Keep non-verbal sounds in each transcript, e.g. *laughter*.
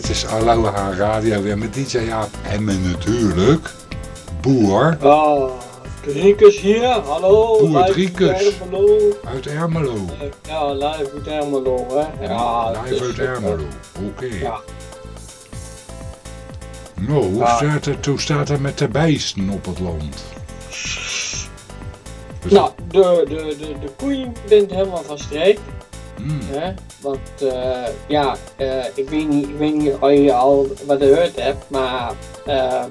dit is Aloha Radio weer met DJ Jaap en met natuurlijk Boer. Oh, Driekus hier, hallo. Boer Driekus. Uit Ermelo. Uit Ermelo. Uh, ja, live uit Ermelo, hè. Ja, live uit Ermelo, oké. Okay. Ja. Nou, hoe, ja. staat het, hoe staat het met de bijsten op het land? Nou, de, de, de, de koeien bent helemaal van streek. Mm. Hè? Want uh, ja, uh, ik, weet niet, ik weet niet of je al wat gehoord hebt, maar uh,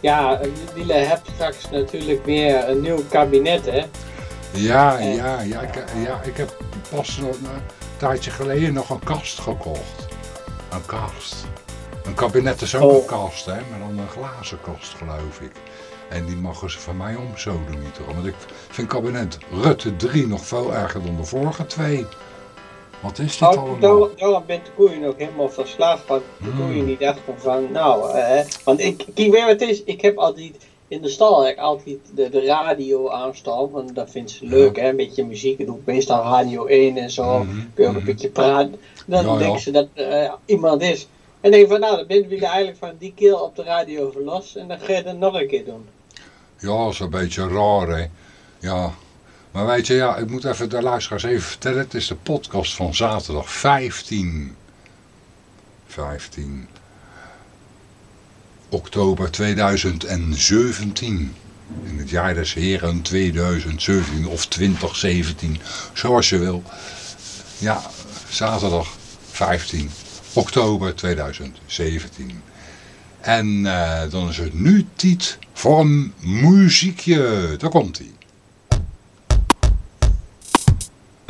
ja, jullie hebben straks natuurlijk weer een nieuw kabinet, hè? Ja, ja, ja, ik, ja, ik heb pas nog een tijdje geleden nog een kast gekocht. Een kast. Een kabinet is ook oh. een kast, hè, maar dan een glazen kast, geloof ik. En die mogen ze van mij omzoden niet, hoor. Want ik vind kabinet Rutte 3 nog veel erger dan de vorige twee. Wat is dit nou, allemaal? Daarom bent de koeien ook helemaal verslaafd. Want de hmm. koeien niet dachten van, nou, hè. Want ik, kijk weer wat het is. Ik heb altijd in de stal heb ik altijd de, de radio aanstaan. Want dat vindt ze leuk, hè. Een beetje muziek. Ik doe meestal radio 1 en zo. Mm Kun je ook een hmm. beetje praten. Dan ja, denken ze dat uh, iemand is. En denk van, nou, dan ben je eigenlijk van die keel op de radio verlost. En dan ga je het nog een keer doen. Ja, dat is een beetje raar, hè. Ja, maar weet je, ja, ik moet even de luisteraars even vertellen. Het is de podcast van zaterdag 15. 15 oktober 2017. In het jaar des heren 2017 of 2017, zoals je wil. Ja, zaterdag 15 oktober 2017. En uh, dan is het nu tijd voor een muziekje. Daar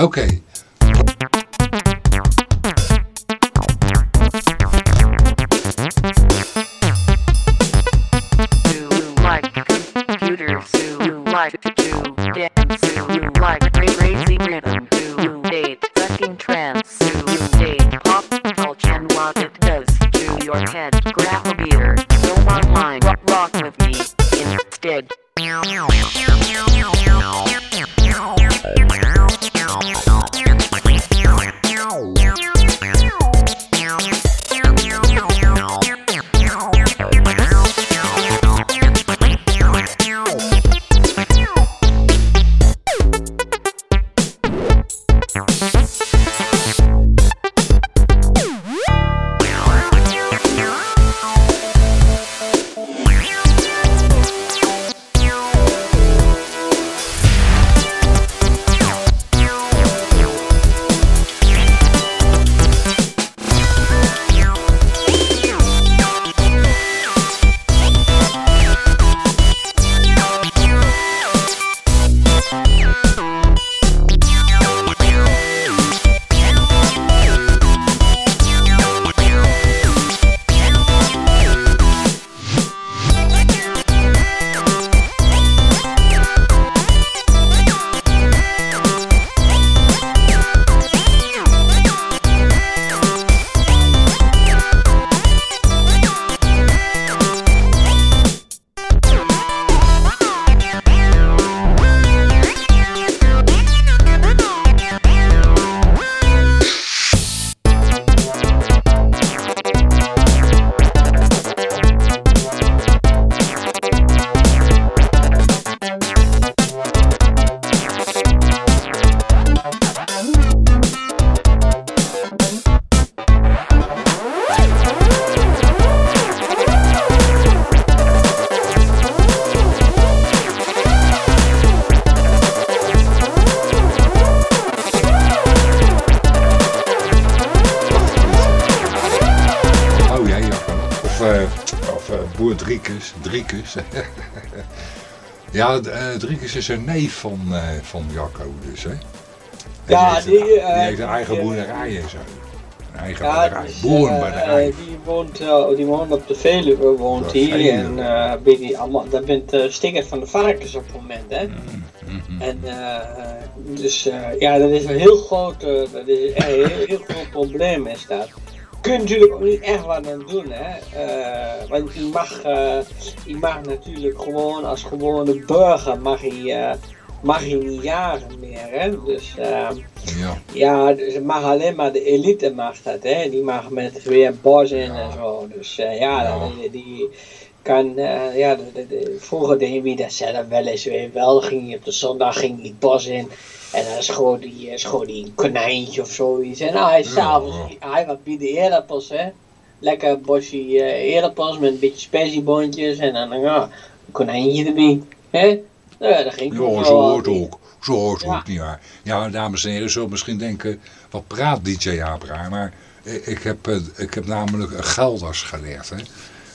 Okay. like computers, you like to dance, you like. Ja, uh, Driekus is een neef van, uh, van Jacco dus, hè? ja, die, heeft, uh, die heeft een eigen boerderij en zo. Een eigen ja, boerderij. Boerenboerderij. die, woont, die woont op de Veluwe, woont hier. En uh, die allemaal, dat bent uh, sticker van de varkens op het moment, hè? Mm, Mhm. En eh, dus eh, ja, dat is een heel groot, eh, dat is een heel, heel groot probleem is dat. Je kunt natuurlijk ook niet echt wat aan doen, hè. Eh, want je mag, je mag natuurlijk gewoon als gewone burger mag je, eh, mag je niet jagen meer, hè. Dus eh, Ja. ja, dus mag alleen maar de elite mag dat, hè. Die mag met weer bos in en zo. Dus ja, Ja. Die, die kan, ja, de, de, de- vroeger deed dat zelf wel eens weer wel. Ging je op de zondag ging die bos in. En dan schoot hij, schoot hij een konijntje of zoiets. En nou, hij s'avonds, hij wat bieden eerdappels, hè. Lekker bosje eh, eerdappels met een beetje spessieboontjes en dan ja, een konijntje erbij. Hè? Nou ja, dat ging Ja, zo hoort ook. Zo hoort het Ja. ook niet waar. Ja, dames en heren, zullen misschien denken, wat praat DJ Abraham? Maar ik, ik, heb, eh, ik heb namelijk een Gelders geleerd. Hè?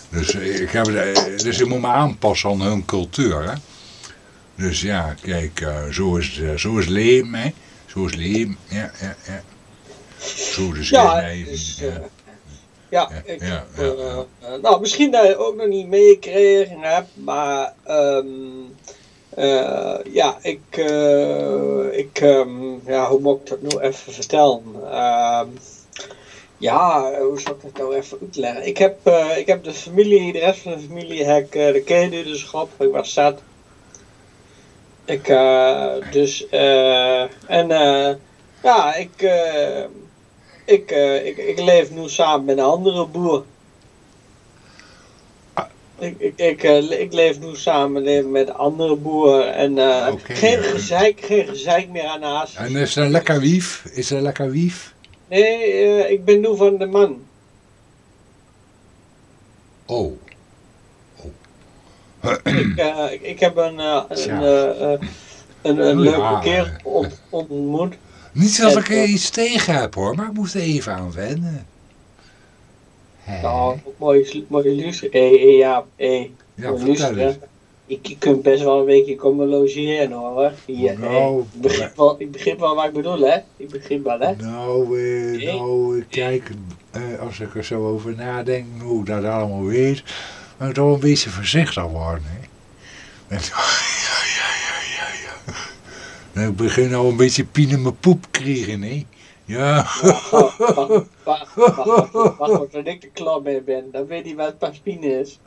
Dus, eh, ik heb, eh, dus ik moet me aanpassen aan hun cultuur. Hè? Dus ja, kijk, eh, zo, is, het, eh, zo is leven. Hè? Zo is leven. Ja, ja, ja. Zo dus Ja, leven. dus, ja. eh, ja, Ja, ik, ja, eh, eh, nou, misschien dat je ook nog niet meegekregen hebt, maar ehm, eh, ja, ik, eh, ik ehm, ja, hoe moet ik dat nou even vertellen? Ehm, ja, hoe zal ik dat nou even uitleggen? Ik heb, eh, ik heb de familie, de rest van de familie, heb ik, eh, de kede dus gehad, ik was zat. Ik, eh, dus, eh, en eh, ja, ik, ik, ik, ik leef nu samen met een andere boer. Ik, ik, ik, le- ik leef nu samen met andere boer en Oké, geen gezeik, geen gezeik meer aan haast. En is er lekker wief? Is er lekker wief? Nee, ik ben nu van de man. Oh. Ik, eh, ik, ik heb een, eh, een, een, een Ja, leuke kerel eh. ont- ontmoet. Niet dat ik er iets tegen heb hoor, maar ik moest er even aan wennen. Nou, mooi, mooi luisteren. Hé, ja, hé. ja, mooi vertel luisteren. eens. Ik, je kunt best wel een weekje komen logeren hoor. Hier, hé. Nou, ik, begrijp wel, ik begrijp wel wat ik bedoel hè. Ik begrijp wel hè. Nou, eh, nou, kijk, eh, als ik er zo over nadenk, hoe ik dat allemaal weet, ik toch een beetje voorzichtig worden. Hè? Met- *laughs* ja, ja, ja, ja, ja. Nou, Ik begin al een beetje pien in mijn poep krijgen, hè? Ja. Wacht, wacht, wacht, wacht, tot ik er klaar mee ben. Dan weet hij wat paspine is.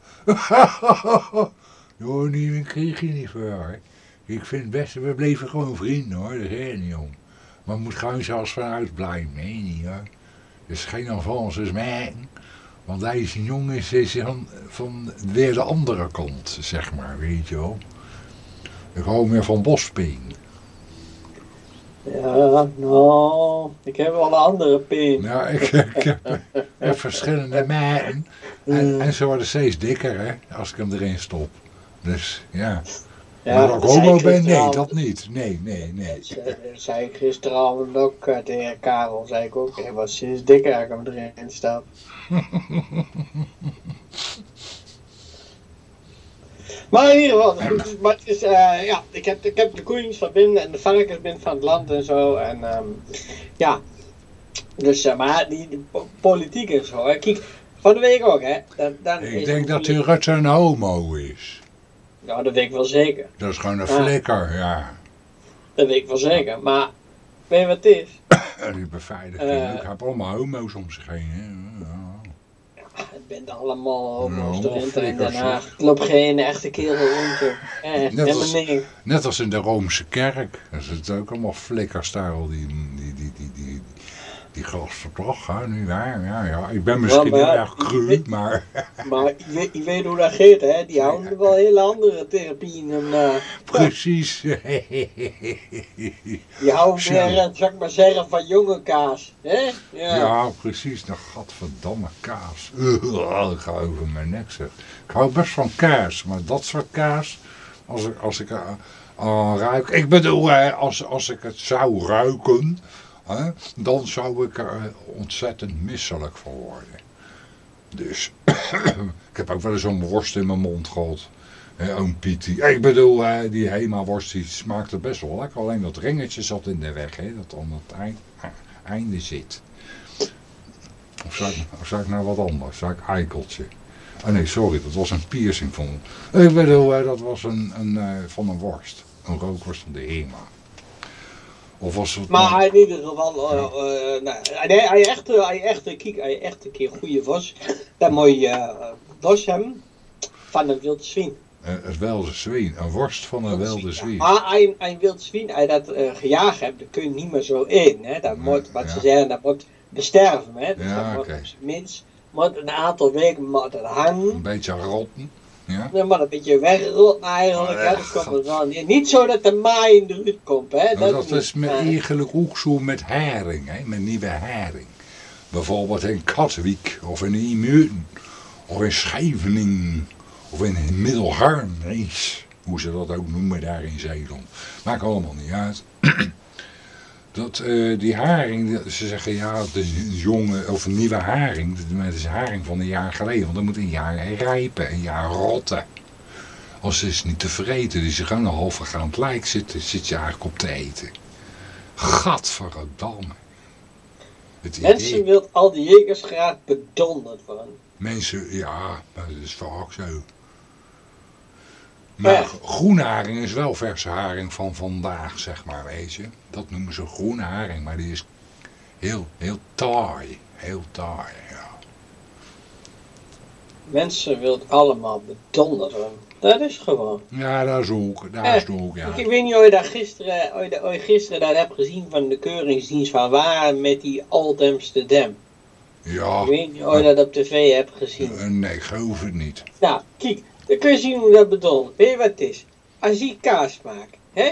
Joh, die kreeg je niet voor. hoor. Ik vind het beste, we bleven gewoon vrienden hoor, daar is niet om. Maar moet gewoon zelfs vanuit blijven, nee niet hoor. Het is geen avances mij. Want deze jongen is, is van, van weer de andere kant, zeg maar, weet je wel. Ik hou meer van bospeen. Ja, nou, ik heb wel een andere pin. Nou, ik, ik, heb, ik heb verschillende meiden. En, en ze worden steeds dikker, hè, als ik hem erin stop. Dus ja. maar dat ik homo ben, nee, dat niet. Nee, nee, nee. Ze- dat zei ik gisteravond ook eh, tegen Karel, zei ik ook, hij was sinds dikker als ik hem erin stap. *laughs* maar in ieder geval, goed, maar het is, eh, ja, ik heb, ik heb de koeien van binnen en de varkens binnen van het land en zo. En ehm, ja, dus eh, maar die, die po- politiek en zo. Hè. Kijk, van de week ook, hè. Dan, dan Ik denk dat die Rutte een homo is. Ja, dat weet ik wel zeker. Dat is gewoon een Ja. flikker, ja. Dat weet ik wel zeker. Maar, weet je wat het is? *coughs* Die beveiliging. Eh. ik heb allemaal homo's om zich heen. Hè. Bent allemaal homo's erin in Den Haag. loopt geen echte kerel rond. Eh, Net als-. Net als in de Roomse kerk. Dat is het ook allemaal flikkers daar al die, die gasten toch, hè, nu? Ja, ja. Ik ben misschien heel erg cru, maar *laughs* Maar je weet, je weet hoe dat gaat, hè? Die houden wel hele andere therapieën. En, eh, precies. *laughs* die houden Zo. meer, eh, zal ik maar zeggen, van jonge kaas. Hè? Ja. Ja, precies. De gadverdamme kaas. Ik ga over mijn nek zeg. Ik hou best van kaas, maar dat soort kaas, als ik, als ik aan ruik... Ik bedoel, hè, als, als ik het zou ruiken, dan zou ik er eh, ontzettend misselijk van worden. Dus, *clears throat* ik heb ook wel eens een worst in mijn mond gehad. Oom Piet, die, ik bedoel, die Hema-worst die smaakte best wel lekker. Alleen dat ringetje zat in de weg, dat aan het eind, einde zit. Of zou, ik, of nou wat anders? Zou ik eikeltje? Oh nee, sorry, dat was een piercing van... Ik bedoel, eh, dat was een, een, eh, van een worst. Een rookworst van de HEMA. Of was het... Maar in ieder geval, uh, uh, nou, hij echt, hij echt, kijk, hij echt een keer goede was, dan moet je los hebben van een wild zwien. Het wilde zwien, een worst van een wilde zwien. Maar een, een wild zwien, als je dat gejaagd hebt, dan kun je niet meer zo in. Hè? Dat moet, wat ja. ze zeggen, dat moet besterven. Hè? Dus ja, dat okay. moet minst moet een aantal weken moet hangen. Een beetje rotten. Ja. Moet een beetje wegrotten eigenlijk. Hè? Dat komt er dan niet zo dat de maai eruit komt. Hè? Dat, dat is met, eigenlijk ook zo met haring, hè? met nieuwe haring. Bijvoorbeeld in Katwijk of in Imuuten of in Scheveningen of in Middelharnis, hoe ze dat ook noemen daar in Zeeland. Maakt allemaal niet uit. *clears throat* dat, uh, die haring, ze zeggen ja, het is een jonge of een nieuwe haring. Het is haring van een jaar geleden, want dan moet een jaar rijpen, een jaar rotten. Als is niet te vreten, dus je gewoon een halve lijk zit, zit je eigenlijk op te eten. Gadverdamme. Mensen wil al die jegers graag bedonderd worden. Mensen, ja, maar dat is vaak zo. Maar groene haring is wel verse haring van vandaag, zeg maar, weet je. Dat noemen ze groene haring, maar die is heel, heel taai. Heel taai, ja. Mensen wil allemaal bedonderen. Dat is gewoon. Ja, dat is ook. Dat is ook, ja. Ik weet niet of je dat gisteren, of je, of je gisteren dat hebt gezien van de keuringsdienst van waar met die Amsterdam. Ja. Ik weet niet of je dat op tv hebt gezien. Nee, ik geloof het niet. Nou, kijk, dan kun je zien hoe dat bedoelt. Weet je wat het is? Als je kaas maakt, hè?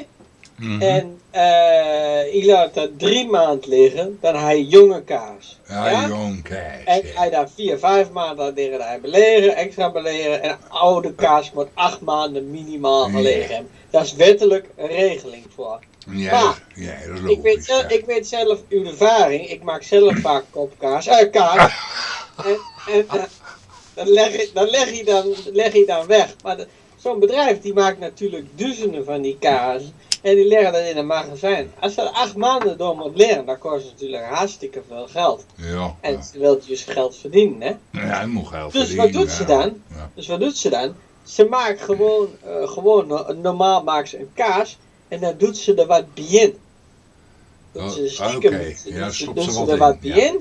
Mm -hmm. En uh, je laat dat drie maanden liggen, dan je jonge kaas. Ja, ja? jong kaas. En ja. hij daar vier, vijf maanden liggen, dan hij extra belegen. En oude kaas moet acht maanden minimaal gelegen. Dat is wettelijk een regeling voor. Ja, maar, ja dat is logisch, ik, weet zelf, ja. ik weet zelf uw ervaring, ik maak zelf vaak kopkaas, uh, kaas. *laughs* en, en uh, dan, leg je, dan, leg je dan leg je dan weg. Maar zo'n bedrijf die maakt natuurlijk duizenden van die kaas. En die leggen dat in een magazijn. Als ze acht maanden door moet leren, dan kost het natuurlijk hartstikke veel geld. Ja, en ze wil dus geld verdienen, hè? Ja, hij moet geld dus verdienen. wat doet ze dan? Ja. Dus wat doet ze dan? Ze maakt gewoon, uh, gewoon normaal maakt ze een kaas en dan doet ze er wat bij in. Oh, ze stiekem, okay. ja, ze, ze doet ze ze wat er wat bij Ja, in.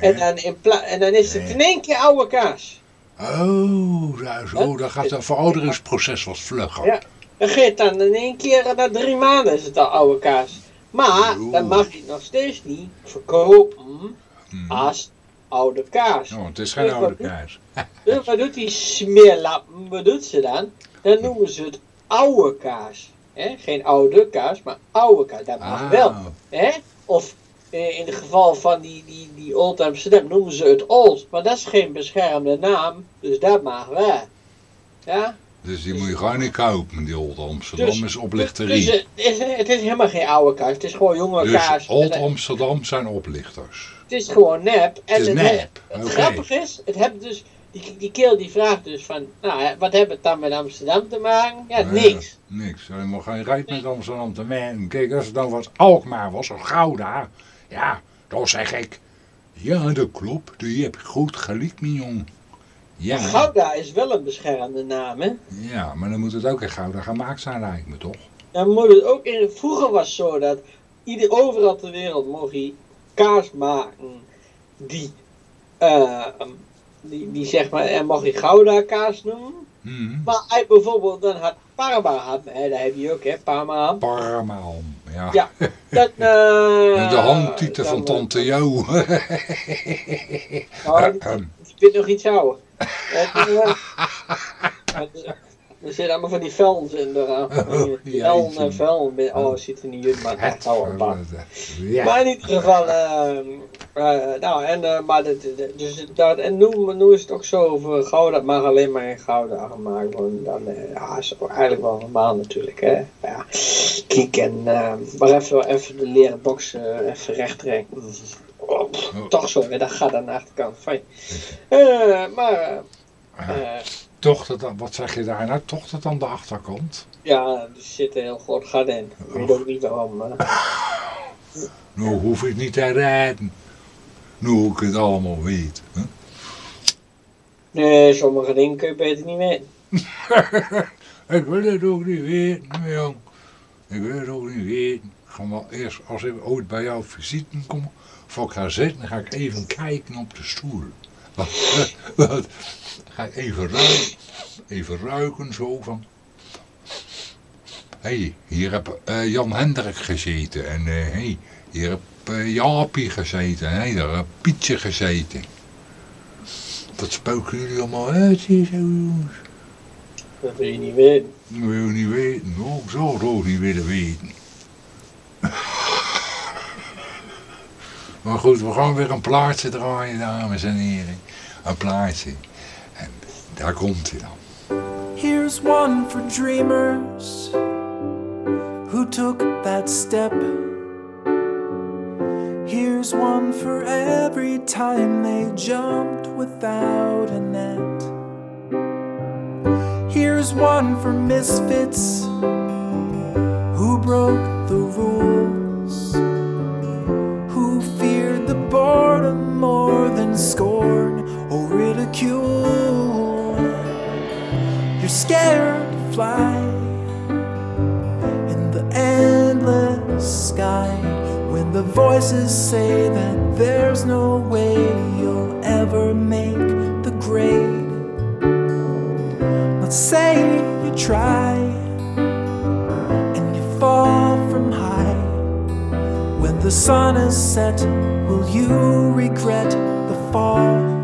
En, dan in en dan is het in één keer oude kaas. Oh, daar zo, dan gaat het verouderingsproces wat vlugger. Ja, dan geeft dan in één keer na drie maanden is het al oude kaas. Maar Oeh. dan mag je het nog steeds niet verkopen Hmm. als oude kaas. Oh, het is geen Dus oude kaas. *laughs* Dus wat doet die smeerlappen? Wat doet ze dan? Dan noemen ze het oude kaas. Hè? Geen oude kaas, maar oude kaas. Dat mag Ah, wel. Hè? Of eh, in het geval van die, die, die Old Amsterdam noemen ze het Old. Maar dat is geen beschermde naam. Dus dat mag wel. Ja? Dus die moet je gewoon niet kopen, die Old Amsterdam is Dus oplichterij. het is, het is helemaal geen oude kaas. Het is gewoon jonge Dus kaas. Old En, eh, Amsterdam zijn oplichters. Het is gewoon nep. En Het is nep, Het grappige is, het heeft dus, die, die kerel die vraagt dus van, nou, wat heeft het dan met Amsterdam te maken? Ja, niks. Niks. Je mag geen rijdt met Amsterdam te maken. Kijk, als het dan wat Alkmaar was, of Gouda. Ja, dan zeg ik. Ja, dat klopt. Die heb ik goed gelijk, mijn jong. Ja. Gouda is wel een beschermde naam, hè? Ja, maar dan moet het ook in Gouda gemaakt zijn, lijkt me toch? Dan moet het ook in, vroeger was het zo dat ieder, overal ter wereld mocht je kaas maken die, eh, die, die zeg maar, en mag je Gouda kaas noemen. Hmm. Maar hij bijvoorbeeld dan had Parma hè, dat heb je ook, hè, Parma. Parmaal. Ja. Ja, dat, *laughs* eh, de handtieten van Tante Jo. Die, die vindt nog iets ouder. *laughs* Eh, eh, er zitten allemaal van die velns in de *laughs* Oh, Veln jeetje. en veln. Oh, het ziet er niet uit, maar het houdt een. Maar in ieder geval, eh, eh, nou, en, eh, maar dat, dat- dus dat, en nu, nu is het ook zo voor Gouda, dat mag alleen maar in Gouda gemaakt worden. Dan, eh, ja, is eigenlijk wel normaal natuurlijk, hè. Ja, kijk, en, eh, maar even, even de leren box eh, even recht trekken. Oh, Oh. Toch zo, dat gaat aan de achterkant, fijn. Eh, maar, Toch dat, wat zeg je daar nou? Toch dat aan de achterkant? ja, er zit een heel groot gat in. Ik weet ook niet waarom. maar- *laughs* Nou hoef ik niet te rijden. Nu ik het allemaal weet. Hè? Nee, sommige dingen kun je beter niet weten. *laughs* ik wil het ook niet weten, jong. Ik wil het ook niet weten. Ik ga wel eerst, als ik ooit bij jou visite kom, voor ik ga zitten, dan ga ik even kijken op de stoel. Ga ik even ruiken, even ruiken zo van... Hé, hey, hier heb uh, Jan Hendrik gezeten en hé, uh, hey, hier heb uh, Jaapie gezeten en hey, daar heb Pietje gezeten. Wat spoken jullie allemaal uit hier zo jongens? Dat wil je niet weten. Dat wil je niet weten. Oh, ik zou het ook niet willen weten. Maar goed, we gaan weer een plaatje draaien, dames en heren. Een plaatje. En daar komt hij dan. Here's one for dreamers who took that step. Here's one for every time they jumped without a net. Here's one for misfits who broke the rules, who feared the boredom more or ridicule. You're scared to fly in the endless sky when the voices say that there's no way you'll ever make the grade. Let's say you try and you fall from high. When the sun is set, will you regret the fall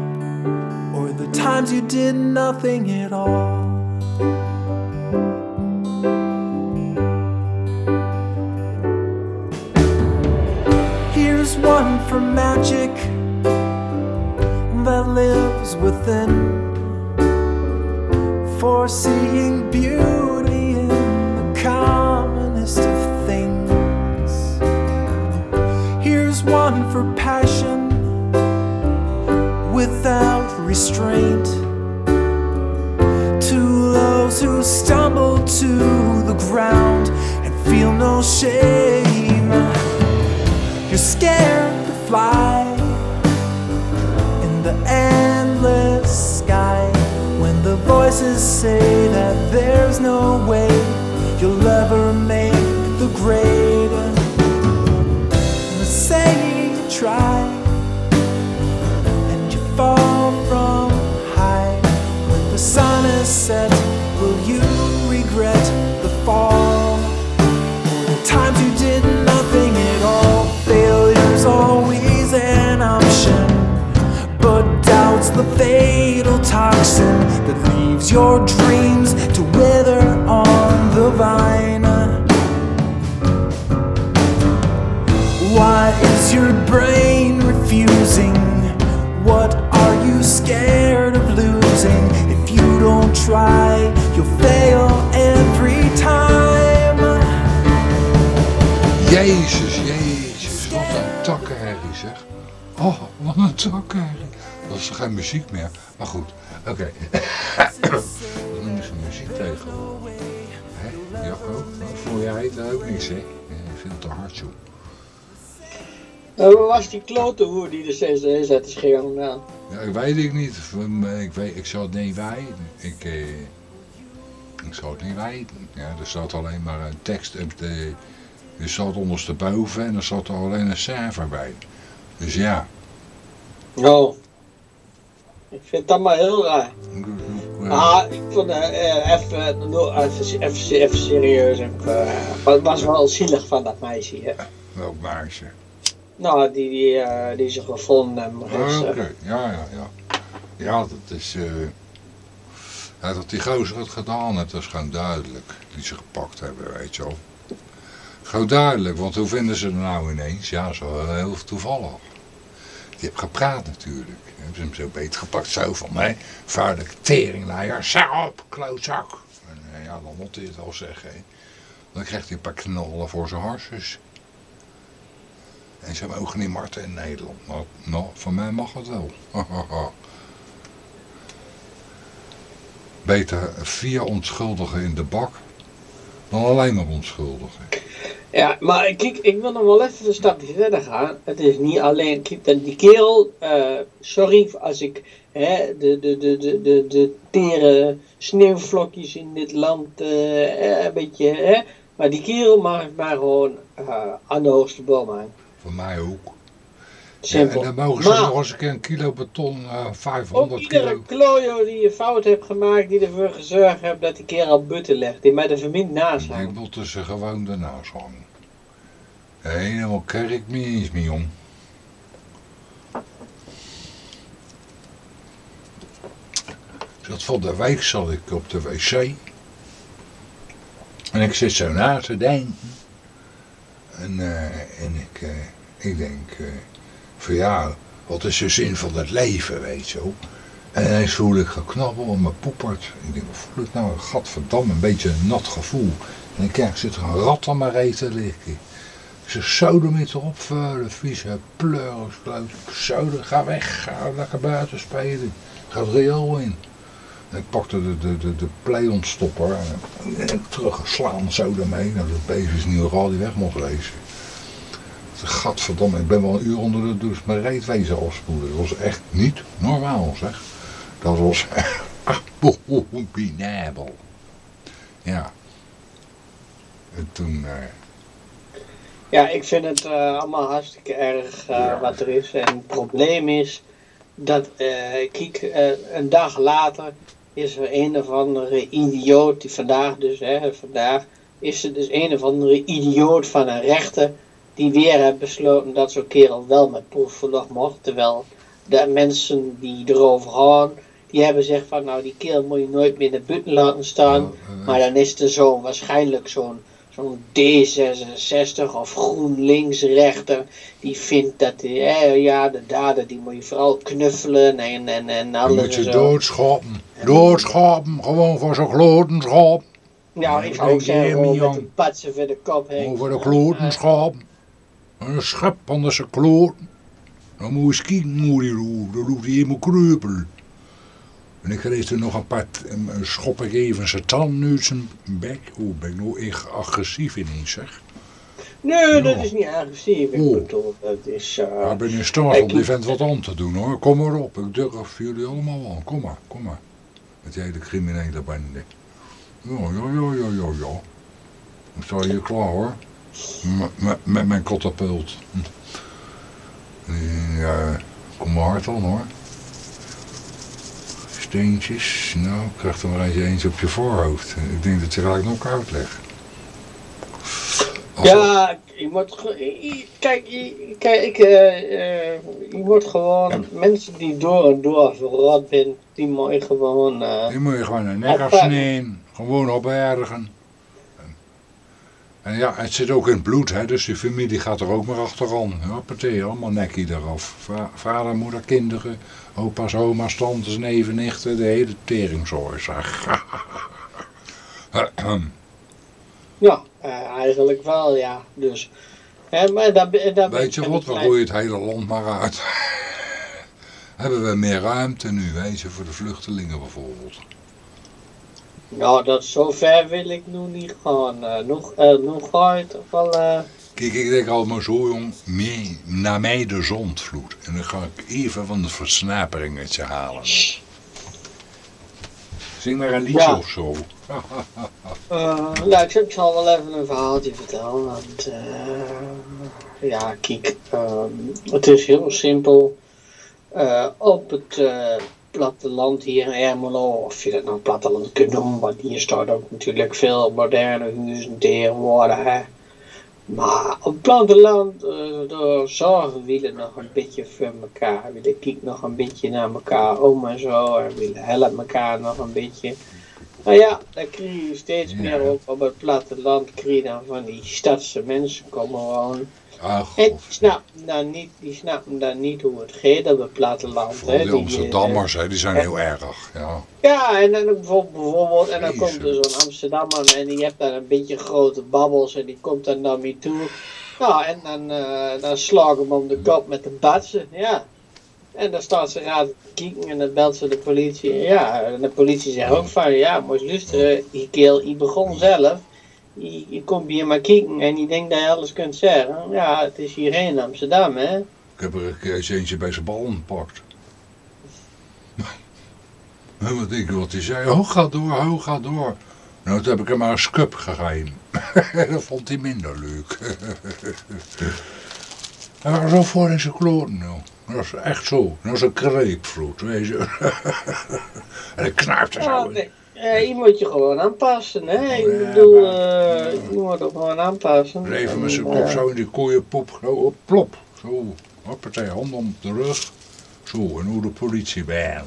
times you did nothing at all? Here's one for magic that lives within for seeing beauty in the commonest of things. Here's one for passion without restraint. To those who stumble to the ground and feel no shame. You're scared to fly in the endless sky when the voices say that there's no way you'll ever make the grade. Let's say you try and you fall set, will you regret the fall? Or the times you did nothing at all? Failure's always an option, but doubt's the fatal toxin that leaves your dreams to wither on the vine. Why is your brain refusing? What are you scared try, you'll fail every time. Jezus, jezus, wat een takkenherrie zeg. Oh, wat een takkenherrie. Dat is geen muziek meer, maar goed. Oké. Wat noemen ze muziek? Hè, Jacco? Voel jij het ook niks, hè? Ik vind het te hard, joh. Nou, waar was die klote hoer die de CSD zet is gegaan aan? Ja, ik weet het niet. Ik, weet, ik zou het niet weten. Ik, eh, ik zou het niet weten. Ja, er staat alleen maar een tekst op de... Er staat ondersteboven en er staat er alleen een cijfer bij. Dus ja. Oh. Ik vind dat maar heel raar. Ah, ik vond even, no, even, even, serieus. Het was wel zielig van dat meisje. Hè? Welk meisje? Nou, die, die, uh, die zich gevonden hebben. Ah, Oké, okay. ja, ja, ja. Ja, dat is... Uh, ja, dat die gozer het gedaan heeft, dat is gewoon duidelijk. Die ze gepakt hebben, weet je wel. Gewoon duidelijk, want hoe vinden ze er nou ineens? Ja, zo heel toevallig. Die heb gepraat natuurlijk. Hebben ze hem zo beet gepakt, zo van mij. Vuillijke teringleier, zeg op, klootzak. En ja, dan moet hij het al zeggen. He. Dan krijgt hij een paar knallen voor zijn harsjes. En ze mogen niet marten in Nederland. Nou, nou, van mij mag het wel. *laughs* Beter vier onschuldigen in de bak dan alleen maar onschuldigen. Ja, maar kijk, ik wil nog wel even een stapje verder gaan. Het is niet alleen, die kerel, uh, sorry als ik hè, de, de, de, de, de, de tere sneeuwvlokjes in dit land uh, een beetje hè, Maar die kerel mag maar gewoon eh, aan de hoogste boom hangen. Voor mij ook. Ja, en dan mogen ze Maar- nog eens een keer een kilo beton, Ook 500 iedere kilo. klojo die je fout hebt gemaakt, die ervoor gezorgd heeft dat die kerel butten legt, die met de familie naast Ik hangt. moeten ze gewoon ernaast hangen. Helemaal kerk me eens mee om. Dat van de week zat ik op de wc. En ik zit zo na te denken. En, eh, en ik, eh, ik denk eh, van ja, wat is de zin van het leven, weet je wel. En ineens voel ik geknabbel en mijn poepert. Ik denk, wat voel ik nou? Gadverdamme, een beetje een nat gevoel. En ik kijk, zit er een rat aan mijn reet te liggen. Ik zeg, sodemiet erop, vuile, vieze pleuris, kloot. Zoden, ga weg, ga lekker buiten spelen. Ga het riool in. Ik pakte de, de, de, de pleontstopper en, en teruggeslaan zo ermee. Nou, dat beest is niet al die weg mocht lezen. Gadverdamme, ik ben wel een uur onder de douche mijn reet wezen afspoelen. Dat was echt niet normaal, zeg. Dat was abominabel. Ja. En toen... eh, Ja, ik vind het eh, allemaal hartstikke erg eh, Ja. wat er is. En het probleem is dat, kijk, eh, een dag later is er een of andere idioot, die vandaag dus, hè, vandaag is er dus een of andere idioot van een rechter die weer heeft besloten dat zo'n kerel wel met proefverlof mocht. Terwijl de mensen die erover gaan, die hebben gezegd van nou die kerel moet je nooit meer naar buiten laten staan. Maar dan is er zo waarschijnlijk zo'n zo'n D66 of GroenLinks rechter die vindt dat die, eh, ja, de dader die moet je vooral knuffelen en, en, en Dan alles moet en je zo. doodschappen. Doodschappen, gewoon voor zo'n klotenschap. Nou, ik zou ook zeggen, gewoon met een patsen voor de kop heen. Over de klotenschap. Een schep onder zijn kloten. Dan moet je kijken hoe die roept. Dan roept hij helemaal kreupel. En ik kreeg toen nog een paar t- een een schop ik even zijn tanden uit zijn bek. Oeh, ben ik nou echt agressief ineens zeg. Nee, dat is niet agressief. Ik bedoel, dat is... Maar ik ben in staat om die vent wat aan te doen hoor. Kom maar op, ik durf jullie allemaal wel. Kom maar, kom maar. Met die hele criminele bende. Ja, ja, ja, ja, ja, ja. Ik sta hier klaar hoor. M- Met, mijn katapult. Ja, kom maar hard aan hoor. Steentjes, nou, krijg er maar eentje eens op je voorhoofd. Ik denk dat je gelijk nog koud legt. Als- Ja, je moet... ge- je- je- Kijk, je, kijk ik, eh, eh, je moet gewoon... Mensen die door en door verrot zijn, die moet je gewoon... eh, Die moet je gewoon een nek afsnijden, gewoon opbergen. En ja, het zit ook in het bloed, hè, dus die familie gaat er ook maar achteraan. Hoppatee, allemaal nekkie eraf. Va- vader, moeder, kinderen, opa's, oma's, tantes, neven, nichten, de hele teringzooi. zeg. *clears throat* Ja, eh, eigenlijk wel, ja. Dus, hè, maar daar ben Weet je wat, we klein- roeien het hele land maar uit. *laughs* Hebben we meer ruimte nu, weet je, voor de vluchtelingen bijvoorbeeld. Nou, dat zover wil ik nu niet gaan. eh nog, eh, nog ga je toch wel... Kijk, ik denk al maar zo jong, mee, naar mij de zondvloed. En dan ga ik even van het versnaperingetje halen. Zing maar een liedje Ja. of zo. *laughs* eh, nou, ik, zal- ik wel even een verhaaltje vertellen. Want, eh, ja, kijk, ehm, het is heel simpel. Op het platteland hier in Ermelo, of je dat nou platteland kunt noemen, want hier staat ook natuurlijk veel moderne huizen tegenwoordig. Hè. Maar op het platteland, eh daar zorgen we nog een beetje voor elkaar. We kijken nog een beetje naar elkaar om en zo. En we helpen elkaar nog een beetje. Nou ja, dan krijg je steeds meer op het platteland. Krijg je dan van die stadse mensen komen gewoon. Ach, En die snappen dan niet, die snappen dan niet hoe het gaat op het platteland. Hè. die Die, Amsterdammers, hè, die zijn heel erg. Ja. ja, en dan bijvoorbeeld, bijvoorbeeld en dan Jezus. komt er zo'n Amsterdammer en die hebt dan een beetje grote babbels en die komt dan naar me toe. Nou, en dan, eh dan slag ik hem om de kop met de batsen, ja. En dan staat ze raad te kijken en dan belt ze de politie. Ja, en de politie zegt ook van, ja, luisteren, die keel, die begon zelf. Je, je komt hier maar kijken en je denkt dat je alles kunt zeggen. Ja, het is hier in Amsterdam, hè. Ik heb er een keer eens eentje bij zijn bal gepakt. En *laughs* wat denk je wat hij zei? Oh, ga door, oh, ga door. Nou, toen heb ik hem maar een scup gegeven. *laughs* dat vond hij minder leuk. *laughs* Hij was zo voor in zijn kloten, nou. Dat is echt zo. Dat is een grapefruit, weet je. en er Ja, zo. nee. Ja, je moet je gewoon aanpassen, hè? Ik Ja, bedoel, maar- eh, je moet het gewoon aanpassen. Even met zijn kop eh, zo in die koeienpoep. Zo op, plop. Zo. Hoppatee, hand om de rug. Zo, en hoe de politie hem.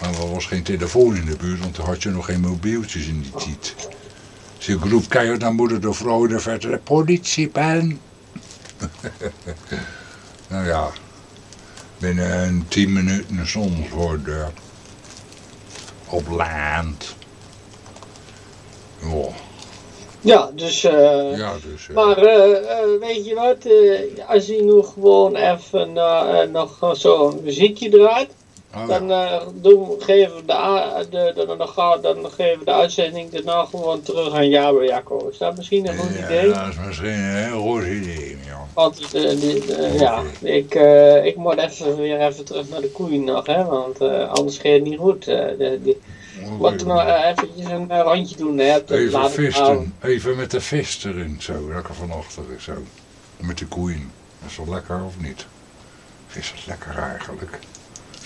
Maar er was geen telefoon in de buurt, want toen had je nog geen mobieltjes in die tijd. Dus je groep keihard naar moeder de vrouw de verte. De politie bellen. *laughs* nou ja, binnen een tien minuten soms voor de op land. Ja, Ja, dus... ja eh, Maar eh, weet je wat, als je nu gewoon even nog zo'n muziekje draait, oh dan, doen, geven we de, a- de, dan, geven we de uitzending daarna gewoon terug aan Jaber Jacco. Is dat misschien een goed ja, idee? dat is misschien een heel goed idee. Want eh, eh, ja, ik, eh, ik moet even weer even terug naar de koeien nog, hè, want anders gaat het niet goed. de, die, wat we nou eh, eventjes een rondje doen, hè, Even visten, even met de vis erin, zo, dat ik er van achter is, zo. Met de koeien. Dat is wel lekker of niet? Is dat lekker eigenlijk?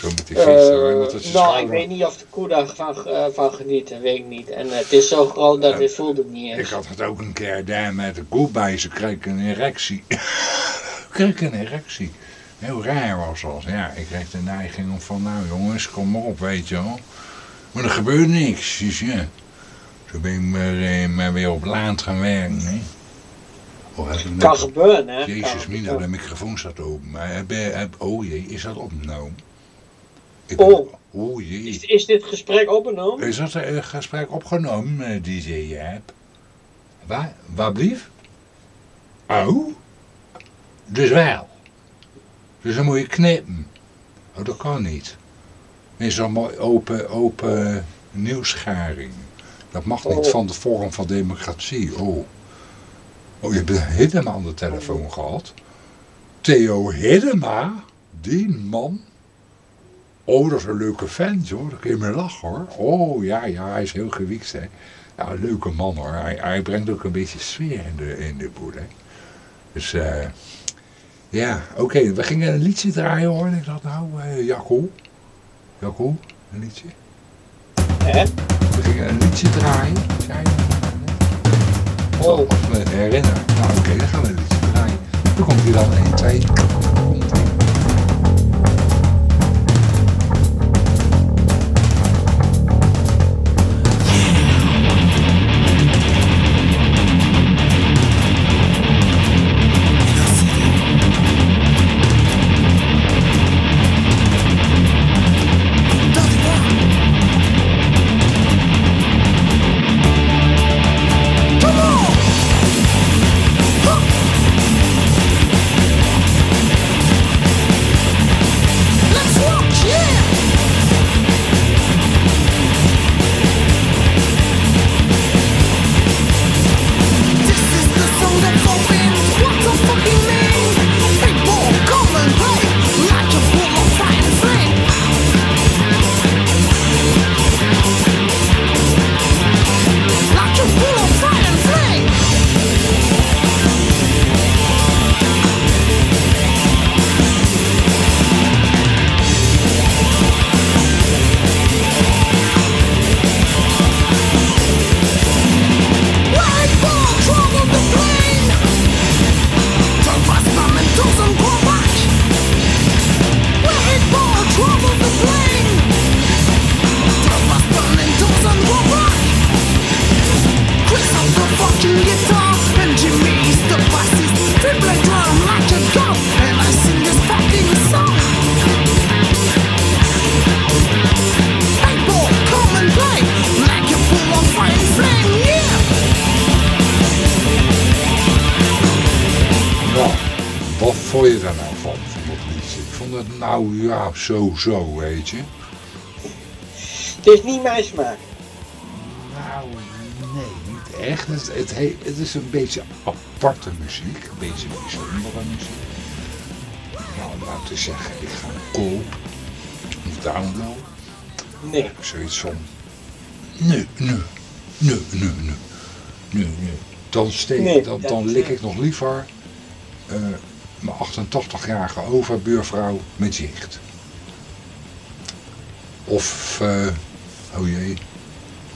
Zo met die vis erin, Eh, want het is nou, ik weet niet of de koe daar van, eh, van geniet, dat weet ik niet. En eh, het is zo groot dat voelt het niet Ik eens. had het ook een keer daar met de koe bij, ze kreeg een erectie. *laughs* kreeg een erectie. Heel raar was dat. Ja, ik kreeg de neiging om van, nou jongens, kom maar op, weet je wel. Maar er gebeurt niks, dus ja. Zo ben ik maar, eh, maar weer op land gaan werken, hè. Oh, ik net- Kan gebeuren, hè? Jezus, Mina, de microfoon staat open. Maar heb, heb, oh jee, is dat opgenomen? Ik Oh. Is, is dit gesprek opgenomen? Is dat een gesprek opgenomen, eh, DJ Jaap? Waar? Waar blief? Oh? Dus wel. Dus dan moet je knippen. Oh, dat kan niet. Nee, zo'n mooi open, open nieuwsgaring. Dat mag niet Oh. van de vorm van democratie. Oh. Oh, je hebt Hiddema aan de telefoon gehad. Theo Hiddema? Die man? Oh, dat is een leuke vent hoor. Daar kun je mee lachen hoor. Oh ja, ja, hij is heel gewiekst hè. Ja, een leuke man hoor. Hij, hij brengt ook een beetje sfeer in de, in de boel hè. Dus eh ja, oké. We gingen een liedje draaien hoor. Ik dacht nou, eh Jacco. Jacco, een liedje. Hè? We gingen een liedje draaien. Zei je? Oh. Als me herinneren. Nou oké, dan gaan we een liedje draaien. Dan komt hij dan 1, 2. Zo zo, weet je. Het is niet mijn smaak. Nou, nee, niet echt. Het, het, he- het is een beetje aparte muziek, een beetje bijzondere muziek. Nou, om nou te zeggen, ik ga kopen of downloaden. Nee. Zoiets van, nee, nee, nee, nee, nee. Nee, nee. Dan, steek, Nee, dan, dan lik ik nog liever eh, mijn 88-jarige overbuurvrouw met zicht. Of, eh, oh jee,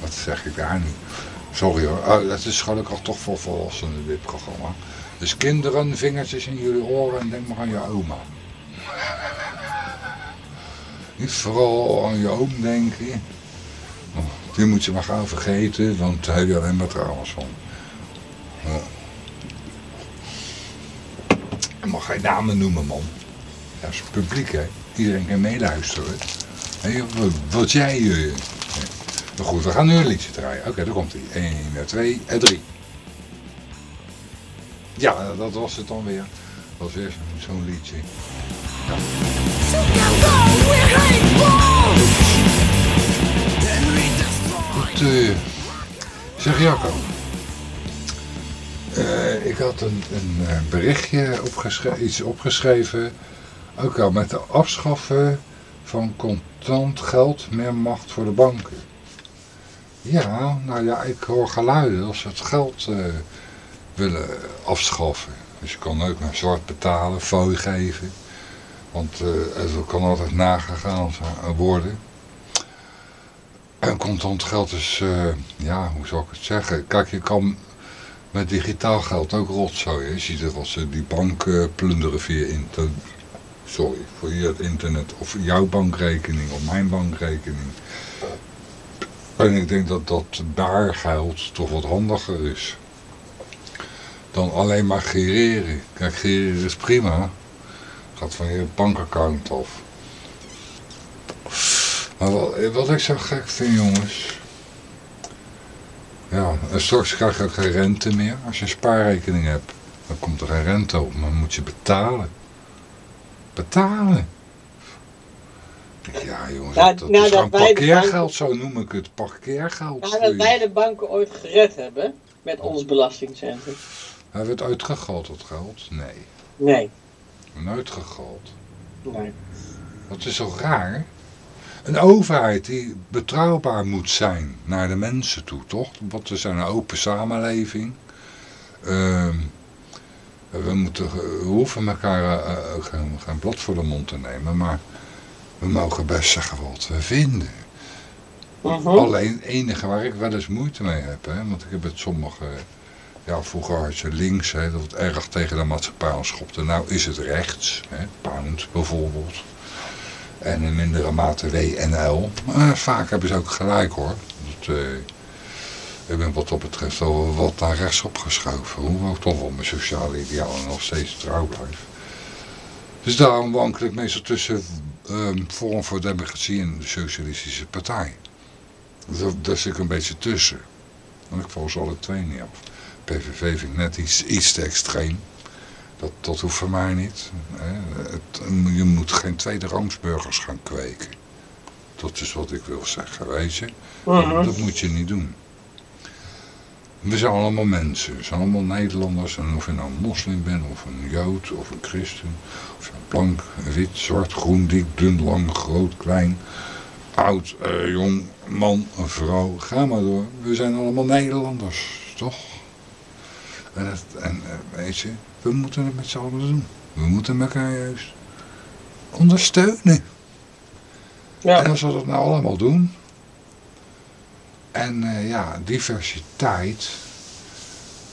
wat zeg ik daar nu? Sorry hoor, oh, dat is gelukkig toch voor volwassenen dit programma. Dus kinderen, vingertjes in jullie oren en denk maar aan je oma. Niet vooral aan je oom denken. Oh, die moet je maar gaan vergeten, want daar heb je alleen maar trouwens van. Mag geen namen noemen, man. Dat is publiek, hè. Iedereen kan meeluisteren. Hé, wat, wat jij... eh, nee. Maar goed, we gaan nu een liedje draaien. Oké, daar komt hij. 1, 2 en 3. Ja, dat was het dan weer. Dat was weer zo- zo'n liedje. Goed, eh, zeg Jacco. Eh, ik had een, een eh, berichtje opgeschreven, iets opgeschreven. Ook al met de afschaffen van contant geld, meer macht voor de banken. Ja, nou ja, ik hoor geluiden als ze het geld eh, willen afschaffen. Dus je kan ook naar zwart betalen, fooi geven. Want eh, het kan altijd nagegaan zijn- worden. En contant geld is, eh, ja, hoe zou ik het zeggen? Kijk, je kan met digitaal geld ook rotzooi. hè. Je ziet het als ze die bank eh, plunderen via internet. Sorry, via het internet. Of jouw bankrekening of mijn bankrekening. En ik denk dat dat daar geld toch wat handiger is. Dan alleen maar gereren. Kijk, gereren is prima. Gaat van je bankaccount af. Maar wat, wat ik zo gek vind, jongens. Ja, en straks krijg je ook geen rente meer. Als je een spaarrekening hebt, dan komt er geen rente op. Maar moet je betalen. Betalen. Ja, jongens, Nou, dat, nou, is dat gewoon parkeergeld, banken- zo noem ik het. Parkeergeld. Nou, dat wij de banken ooit gered hebben met ons belastingcentrum. Hebben we het uitgegald, dat geld? Nee, Nee, nooit gegald. nee. Dat is zo raar. Een overheid die betrouwbaar moet zijn naar de mensen toe, toch? Want we zijn een open samenleving. Ehm, we, moeten, we hoeven elkaar eh, eh, geen, geen blad voor de mond te nemen, maar we mogen best zeggen wat we vinden. Mhm. Alleen het enige waar ik wel eens moeite mee heb, hè, want ik heb het sommige, ja vroeger had je links, hè, dat het erg tegen de maatschappij aanschopte. Nou is het rechts, hè, Pound bijvoorbeeld. En in mindere mate WNL. Maar vaak hebben ze ook gelijk hoor. Dat, eh, ik ben wat dat betreft al wat naar rechts opgeschoven. Hoewel ik toch wel mijn sociale idealen nog steeds trouw blijf. Dus daarom wankel ik meestal tussen ehm Forum voor Democratie en de Socialistische Partij. Daar, daar zit ik een beetje tussen. Want ik val ze alle twee niet op. PVV vind ik net iets, iets te extreem. Dat, dat hoeft voor mij niet. Hè. Het, je moet geen tweede rangsburgers gaan kweken. Dat is wat ik wil zeggen, weet je. Dat, Mhm. dat moet je niet doen. We zijn allemaal mensen. We zijn allemaal Nederlanders. En of je nou een moslim bent, of een jood, of een christen. Of je blank, wit, zwart, groen, dik, dun, lang, groot, klein. Oud, eh, jong, man, een vrouw. Ga maar door. We zijn allemaal Nederlanders, toch? En, het, en eh, weet je, we moeten het met z'n allen doen. We moeten elkaar juist ondersteunen. En Ja, als we dat nou allemaal doen. En eh, ja, diversiteit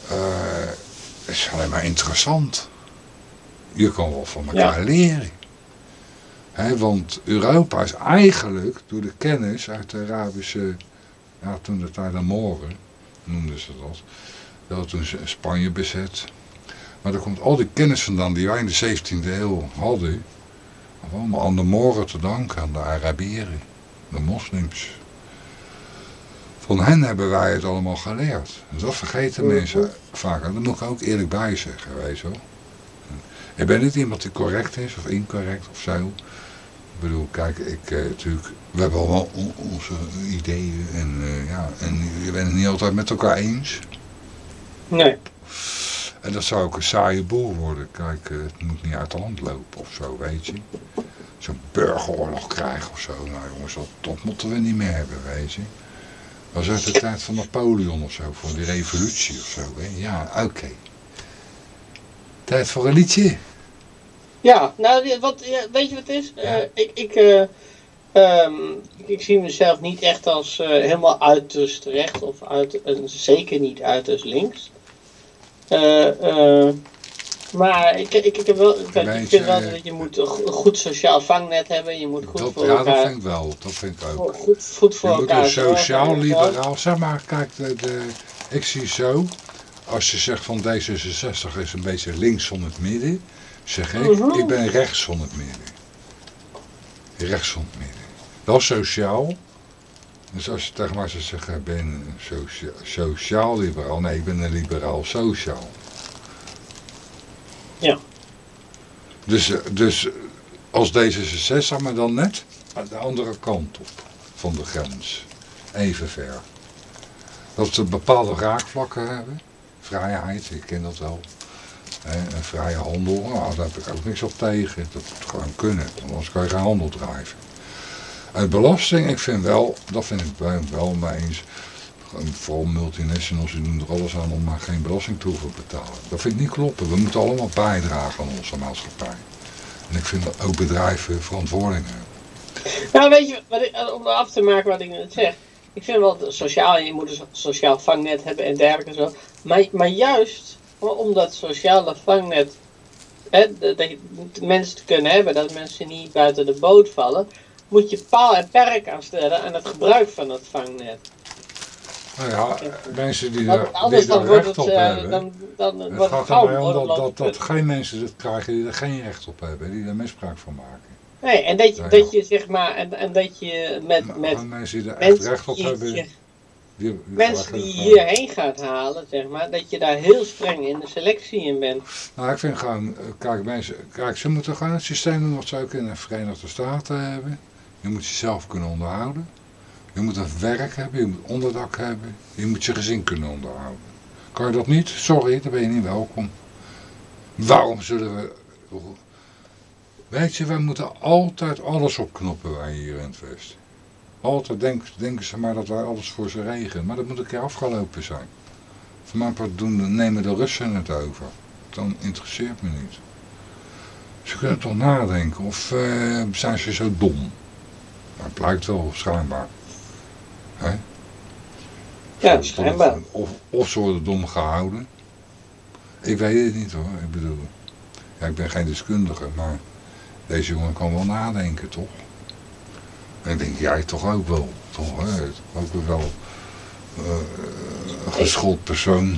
eh, is alleen maar interessant. Je kan wel van elkaar leren. Hè, want Europa is eigenlijk door de kennis uit de Arabische, ja toen de tijd de Moren, noemden ze dat. Dat toen Spanje bezet. Maar er komt al die kennis vandaan die wij in de 17e eeuw hadden. Allemaal aan de Moren te danken, aan de Arabieren, de moslims. Van hen hebben wij het allemaal geleerd. Dat vergeten mensen vaak. En daar moet ik ook eerlijk bij zeggen, weet je wel. Ik ben niet iemand die correct is of incorrect of zo. Ik bedoel, kijk, ik eh, natuurlijk, we hebben allemaal on- onze ideeën en eh, ja, en je bent het niet altijd met elkaar eens. nee. En dat zou ook een saaie boel worden. Kijk, eh, het moet niet uit de hand lopen of zo, weet je. Zo'n burgeroorlog krijgen of zo. Nou jongens, dat, dat moeten we niet meer hebben, weet je. Was uit de tijd van Napoleon of zo, van die revolutie of zo. Hè? Ja, oké. Tijd voor een liedje. Ja, nou, wat, weet je wat het is? Ja. Eh, ik, ik, eh, ehm, ik, zie mezelf niet echt als eh, helemaal uiterst rechts of uit, en zeker niet uiterst links. Maar ik, ik, ik, heb wel, kijk, ik vind wel eh, dat je moet een go- een goed sociaal vangnet hebben. Je moet goed Dat, voor ja, dat elkaar... vind ik wel. Dat vind ik ook. Goed, goed voor Je moet elkaar je wel. liberaal, zeg maar, kijk, de, de, ik zie zo, als je zegt van D66 is een beetje links van het midden, zeg ik, Mhm. ik ben rechts van het midden. Rechts van het midden. Dat is sociaal. Dus als je tegen mij zou zeggen, ik ben een socia sociaal liberaal, nee, ik ben een liberaal sociaal. Ja. Dus, eh, dus als D66, maar dan net de andere kant op van de grens. Even ver. Dat ze bepaalde raakvlakken hebben. Vrijheid, ik ken dat wel. Hè, en vrije handel, nou, daar heb ik ook niks op tegen. Dat moet gewoon kunnen, anders kan je geen handel drijven. Uit belasting, ik vind wel, dat vind ik wel mee eens. Gewoon Vooral multinationals die doen er alles aan om maar geen belasting te hoeven betalen. Dat vind ik niet kloppen. We moeten allemaal bijdragen aan onze maatschappij. En ik vind dat ook bedrijven verantwoording hebben. Nou, weet je, om af te maken wat ik net zeg. Ik vind wel sociaal, je moet een sociaal vangnet hebben en dergelijke en zo. Maar, maar juist om dat sociale vangnet, dat je mensen te kunnen hebben, dat mensen niet buiten de boot vallen, moet je paal en perk aanstellen aan het gebruik van dat vangnet. Nou ja, mensen die er, anders die er dan recht het, op eh, hebben. dan, dan het wordt gaat er mij om dat, dat, dat geen mensen het krijgen die er geen recht op hebben. Die er misbruik van maken. Nee, en dat je, Nou ja. dat je zeg maar, en, en dat je met, Maar met mensen die er echt recht op hebben. je- Die, die mensen die je hierheen gaat halen, zeg maar, dat je daar heel streng in de selectie in bent. Nou, ik vind gewoon, eh, kijk, mensen, kijk, ze moeten gewoon het systeem doen wat ze ook in de Verenigde Staten hebben. Je moet jezelf kunnen onderhouden. Je moet een werk hebben, je moet onderdak hebben. Je moet je gezin kunnen onderhouden. Kan je dat niet? Sorry, dan ben je niet welkom. Waarom zullen we... Weet je, wij moeten altijd alles opknoppen wij hier in het Westen. Altijd denk, denken ze maar dat wij alles voor ze regelen. Maar dat moet een keer afgelopen zijn. Voor mijn part doen, nemen de Russen het over. Dan interesseert me niet. Ze kunnen toch nadenken. Of eh, zijn ze zo dom? Maar het blijkt wel schijnbaar. Hè? Ja, Of- schijnbaar. Of, of ze worden dom gehouden. Ik weet het niet hoor. Ik bedoel, ja, ik ben geen deskundige, maar deze jongen kan wel nadenken, toch? En ik denk, jij toch ook wel, toch? Hè? Ook wel eh, een geschoold persoon.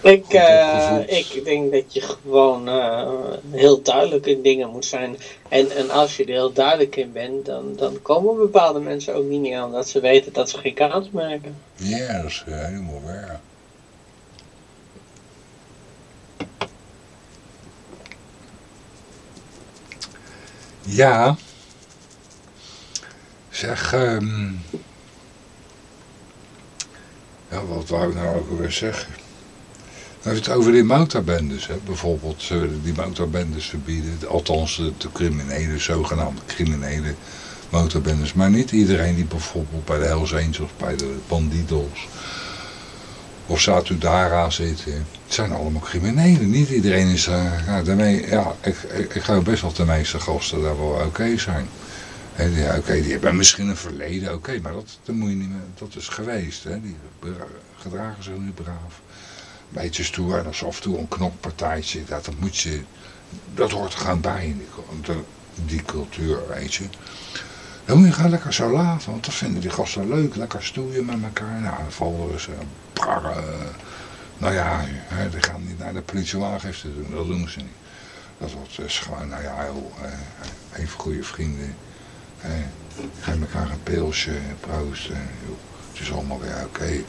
Ik, eh, ik denk dat je gewoon eh, heel duidelijk in dingen moet zijn. En, en als je er heel duidelijk in bent, dan, dan komen bepaalde mensen ook niet meer aan dat ze weten dat ze geen kans maken. Ja, dat is eh, helemaal waar. Ja. Zeg, ehm ja, wat wou ik nou ook weer zeggen? Dan heeft het over die motorbendes, hè. Bijvoorbeeld, die motorbendes verbieden. Althans, de, de criminele, zogenaamde criminele motorbendes. Maar niet iedereen die bijvoorbeeld bij de Hells Angels, bij de Bandidos of Satudara zit. Het zijn allemaal criminelen. Niet iedereen is... eh, ja, daarmee, ja, ik, ik, ik geloof best wel dat de meeste gasten daar wel oké zijn. Hè, die, ja, oké, die hebben misschien een verleden, oké, maar dat, dat, moet je niet dat is geweest. Hè. Die gedragen zich nu braaf. Beetje stoer en af en toe een knokpartijtje, dat, moet je... Dat hoort er gewoon bij in die, die cultuur, weet je. Dan moet je gewoon lekker zo laten, want dat vinden die gasten leuk. Lekker stoeien met elkaar. Nou, dan vallen ze prarren. Nou ja, hè, die gaan niet naar de politiewaangifte doen. Dat doen ze niet. Dat wordt dus gewoon, nou ja, heel, eh, even goede vrienden. Eh, geef elkaar een pilsje, proost. eh, joh, het is allemaal weer oké.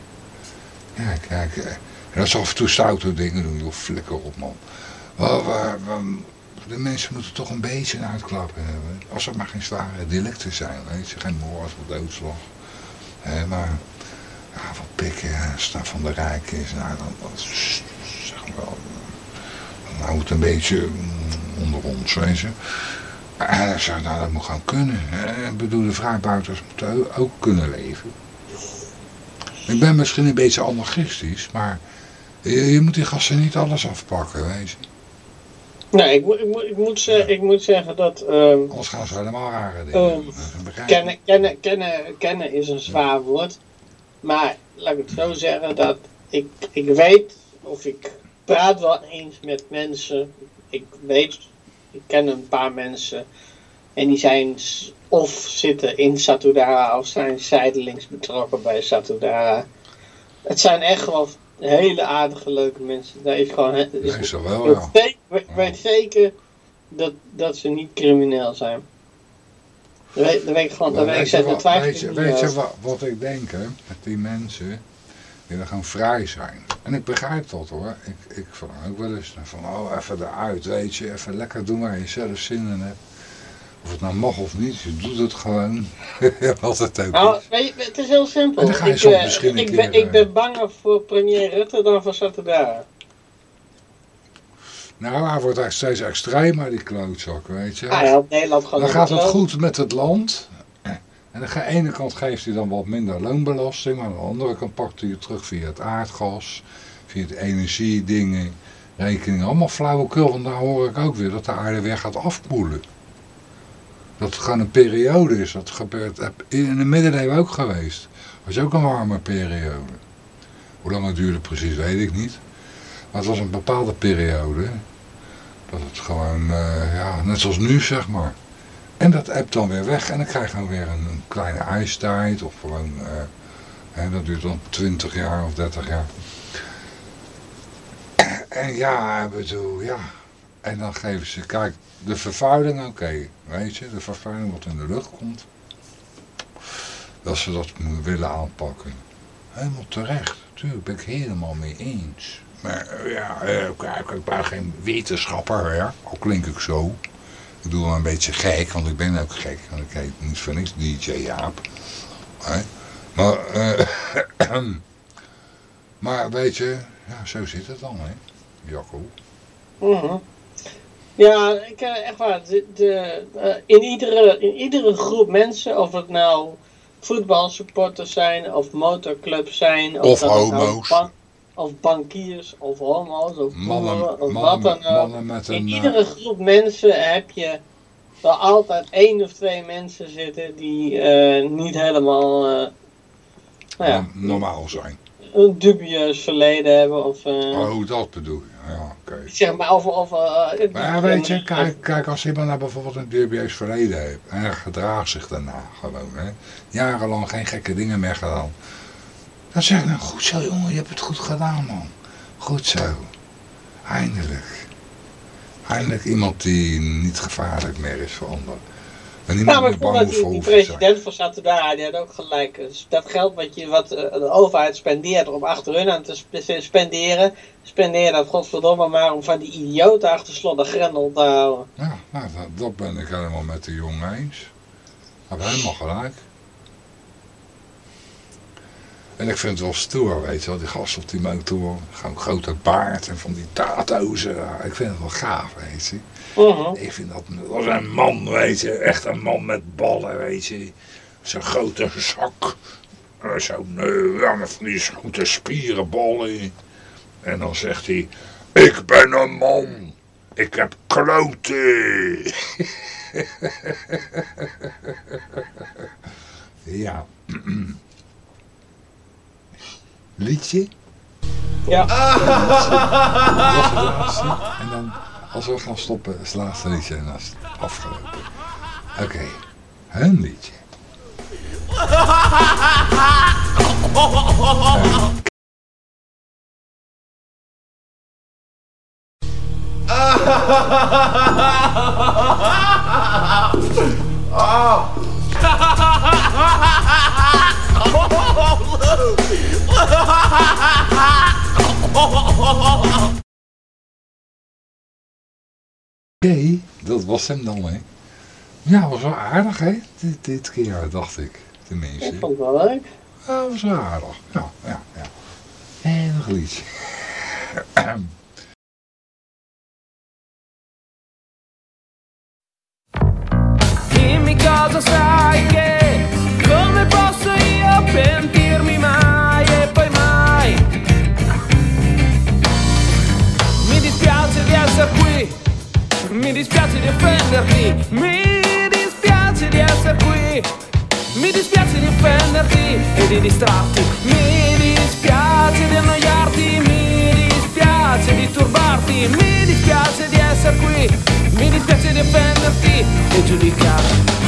Ja, kijk. Dat ze af en toe stoute dingen doen, joh, flikker op man. Wel, waar- waar- de mensen moeten toch een beetje een uitklappen hebben. Als het maar geen zware delicten zijn, weet je. Geen moord of doodslag. Maar ja, wat pikken, staan van de rijk is, nou, dan, dan zeg maar dan het een beetje mm, onder ons, weet je. En nou, dat moet gewoon kunnen. Ik bedoel, de vrijbuiters moeten ook kunnen leven. Ik ben misschien een beetje anarchistisch, maar je, je moet die gasten niet alles afpakken, weet je. Nee, ik, moet- ik, moet- ik, moet, ze- ik moet zeggen dat ehm, Anders gaan ze helemaal rare dingen Ehm, kennen, kennen, kennen, kennen is een zwaar woord. Maar laat ik het zo zeggen dat ik, ik weet of ik praat wel eens met mensen. Ik weet, ik ken een paar mensen en die zijn of zitten in Satudara of zijn zijdelings betrokken bij Satudara. Het zijn echt wel hele aardige, leuke mensen. Dat is gewoon, is- Meestal wel, ik ja. weet, ik weet zeker dat, dat ze niet crimineel zijn. Dat weet, ik gewoon, dat weet ik zeker. twijfel weet ik je, weet wat, wat ik denk, hè? Met die mensen, die willen gewoon vrij zijn. En ik begrijp dat hoor. Ik, ik verlang ook wel eens van, oh, even eruit, weet je. Even lekker doen waar je zelf zin in hebt. Of het nou mag of niet, je doet het gewoon. *laughs* wat het ook Nou, is. weet je, het is heel simpel. Ik, eh, ik, ben, keer, ik ben banger voor premier Rutte dan voor Satudara. Nou, hij wordt steeds extremer, die klootzak, weet je. Helpt Nederland gewoon Dan gaat het goed met het land. En aan de ene kant geeft hij dan wat minder loonbelasting, maar aan de andere kant pakt hij het terug via het aardgas, via de energiedingen, rekeningen. Allemaal flauwekul, want daar hoor ik ook weer dat de aarde weer gaat afkoelen. Dat het gewoon een periode is, dat gebeurt in de middeleeuwen ook geweest. was ook een warme periode. Hoe lang het duurde precies weet ik niet. Maar het was een bepaalde periode. Dat het gewoon, eh, ja, net zoals nu zeg maar. En dat appt dan weer weg en dan krijg je dan weer een, een kleine ijstijd of gewoon, eh, hè, dat duurt dan 20 jaar of 30 jaar. En ja, ik bedoel, ja. En dan geven ze, kijk, de vervuiling, oké, weet je, de vervuiling wat in de lucht komt. Dat ze dat willen aanpakken. Helemaal terecht, natuurlijk, ben ik helemaal mee eens. Maar eh, ja, eh, kijk, ik ben geen wetenschapper, ja. al klink ik zo. Ik doe wel een beetje gek, want ik ben ook gek. Want ik heet niet voor niks DJ Jaap. Hè? Maar, eh, *clears throat* maar weet je, ja, zo zit het dan, hè, Jacco. Mhm. Ja, ik, eh, echt waar. De, de, eh, in, iedere, in iedere groep mensen, of het nou voetbalsupporters zijn, of motorclubs zijn, Of dat het nou homo's. ban- of bankiers, of homo's, of Mannen, boeren, of mannen, wat dan ook. In een... eh, iedere groep mensen heb je wel altijd één of twee mensen zitten die niet helemaal nou ja, no- normaal zijn. een dubieus verleden hebben. Of, Oh, dat bedoel je. Ja, oké. zeg maar, of, of, eh, Maar weet je, kijk, kijk als iemand nou bijvoorbeeld een dubieus verleden heeft en hij gedraagt zich daarna gewoon, hè, jarenlang geen gekke dingen meer gedaan, dan zeg ik nou, goed zo jongen, je hebt het goed gedaan man, goed zo, eindelijk. Eindelijk iemand die niet gevaarlijk meer is voor anderen. En Ja, maar ik vond dat die, president van Satudara, die had ook gelijk. Dus dat geld wat, je, wat eh, de overheid spendeert om achter hun aan te sp- spenderen, spendeer dat godverdomme maar om van die idioten achter slot en grendel te houden. Ja, nou, dat, dat ben ik helemaal met de jongen eens. Heb helemaal gelijk. En ik vind het wel stoer, weet je wel, die gast op die motor. Gewoon grote baard en van die tato's. ja, ik vind het wel gaaf, weet je. Mhm. Ik vind dat, dat is een man, weet je. Echt een man met ballen, weet je. Zo'n grote zak. Eh, Zo'n, met van die grote spierenballen. En dan zegt hij, ik ben een man. Ik heb kloten. *laughs* ja. *clears throat* Liedje? Ja. En dan, als we gaan stoppen, is het laatste liedje en dan is het afgelopen. Oké, hun liedje. Oké, dat was hem dan, hè. Ja, was wel aardig, hè, dit, dit keer, dacht ik. Tenminste. Ik vond het wel leuk. Ja, dat was wel aardig. Ja, ja, ja. En nog een liedje. Cosa sai Mi dispiace di offenderti, mi dispiace di essere qui. Mi dispiace di offenderti e di distrarti. Mi dispiace di annoiarti, mi dispiace di turbarti. Mi dispiace di essere qui. Mi dispiace di offenderti e giudicarti.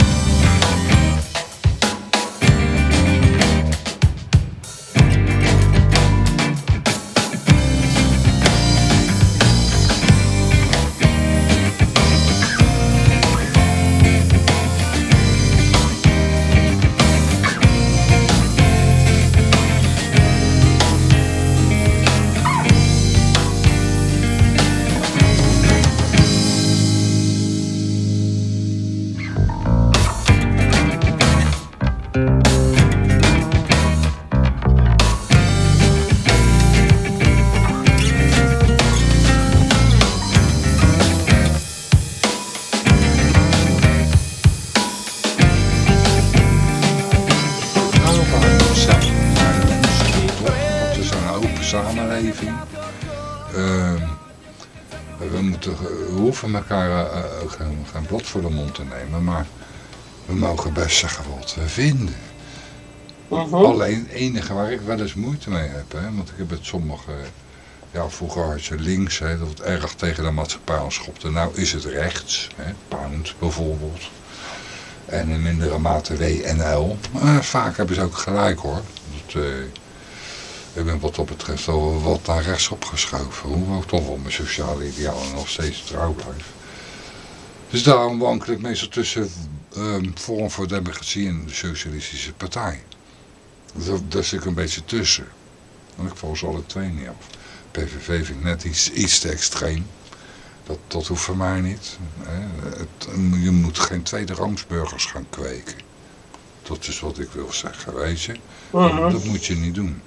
Hoeven elkaar eh, eh, ook geen, geen blad voor de mond te nemen, maar we mogen best zeggen wat we vinden. Mhm. Alleen het enige waar ik wel eens moeite mee heb, hè, want ik heb het sommige, ja vroeger had je links, hè, dat het erg tegen de maatschappij aanschopte. Nou is het rechts, hè, Pound bijvoorbeeld. En in mindere mate WNL. Maar vaak hebben ze ook gelijk hoor. Dat, eh, ik ben wat dat betreft al wat naar rechts opgeschoven. Hoewel ik toch wel mijn sociale idealen nog steeds trouw blijf. Dus daarom wankel ik meestal tussen ehm Forum voor Democratie en de Socialistische Partij. Daar, daar zit ik een beetje tussen. Want ik val ze alle twee niet op. PVV vind ik net iets, iets te extreem. Dat, dat hoeft voor mij niet. Hè. Het, je moet geen tweede rangsburgers gaan kweken. Dat is wat ik wil zeggen, weet je. Dat, Mhm. dat moet je niet doen.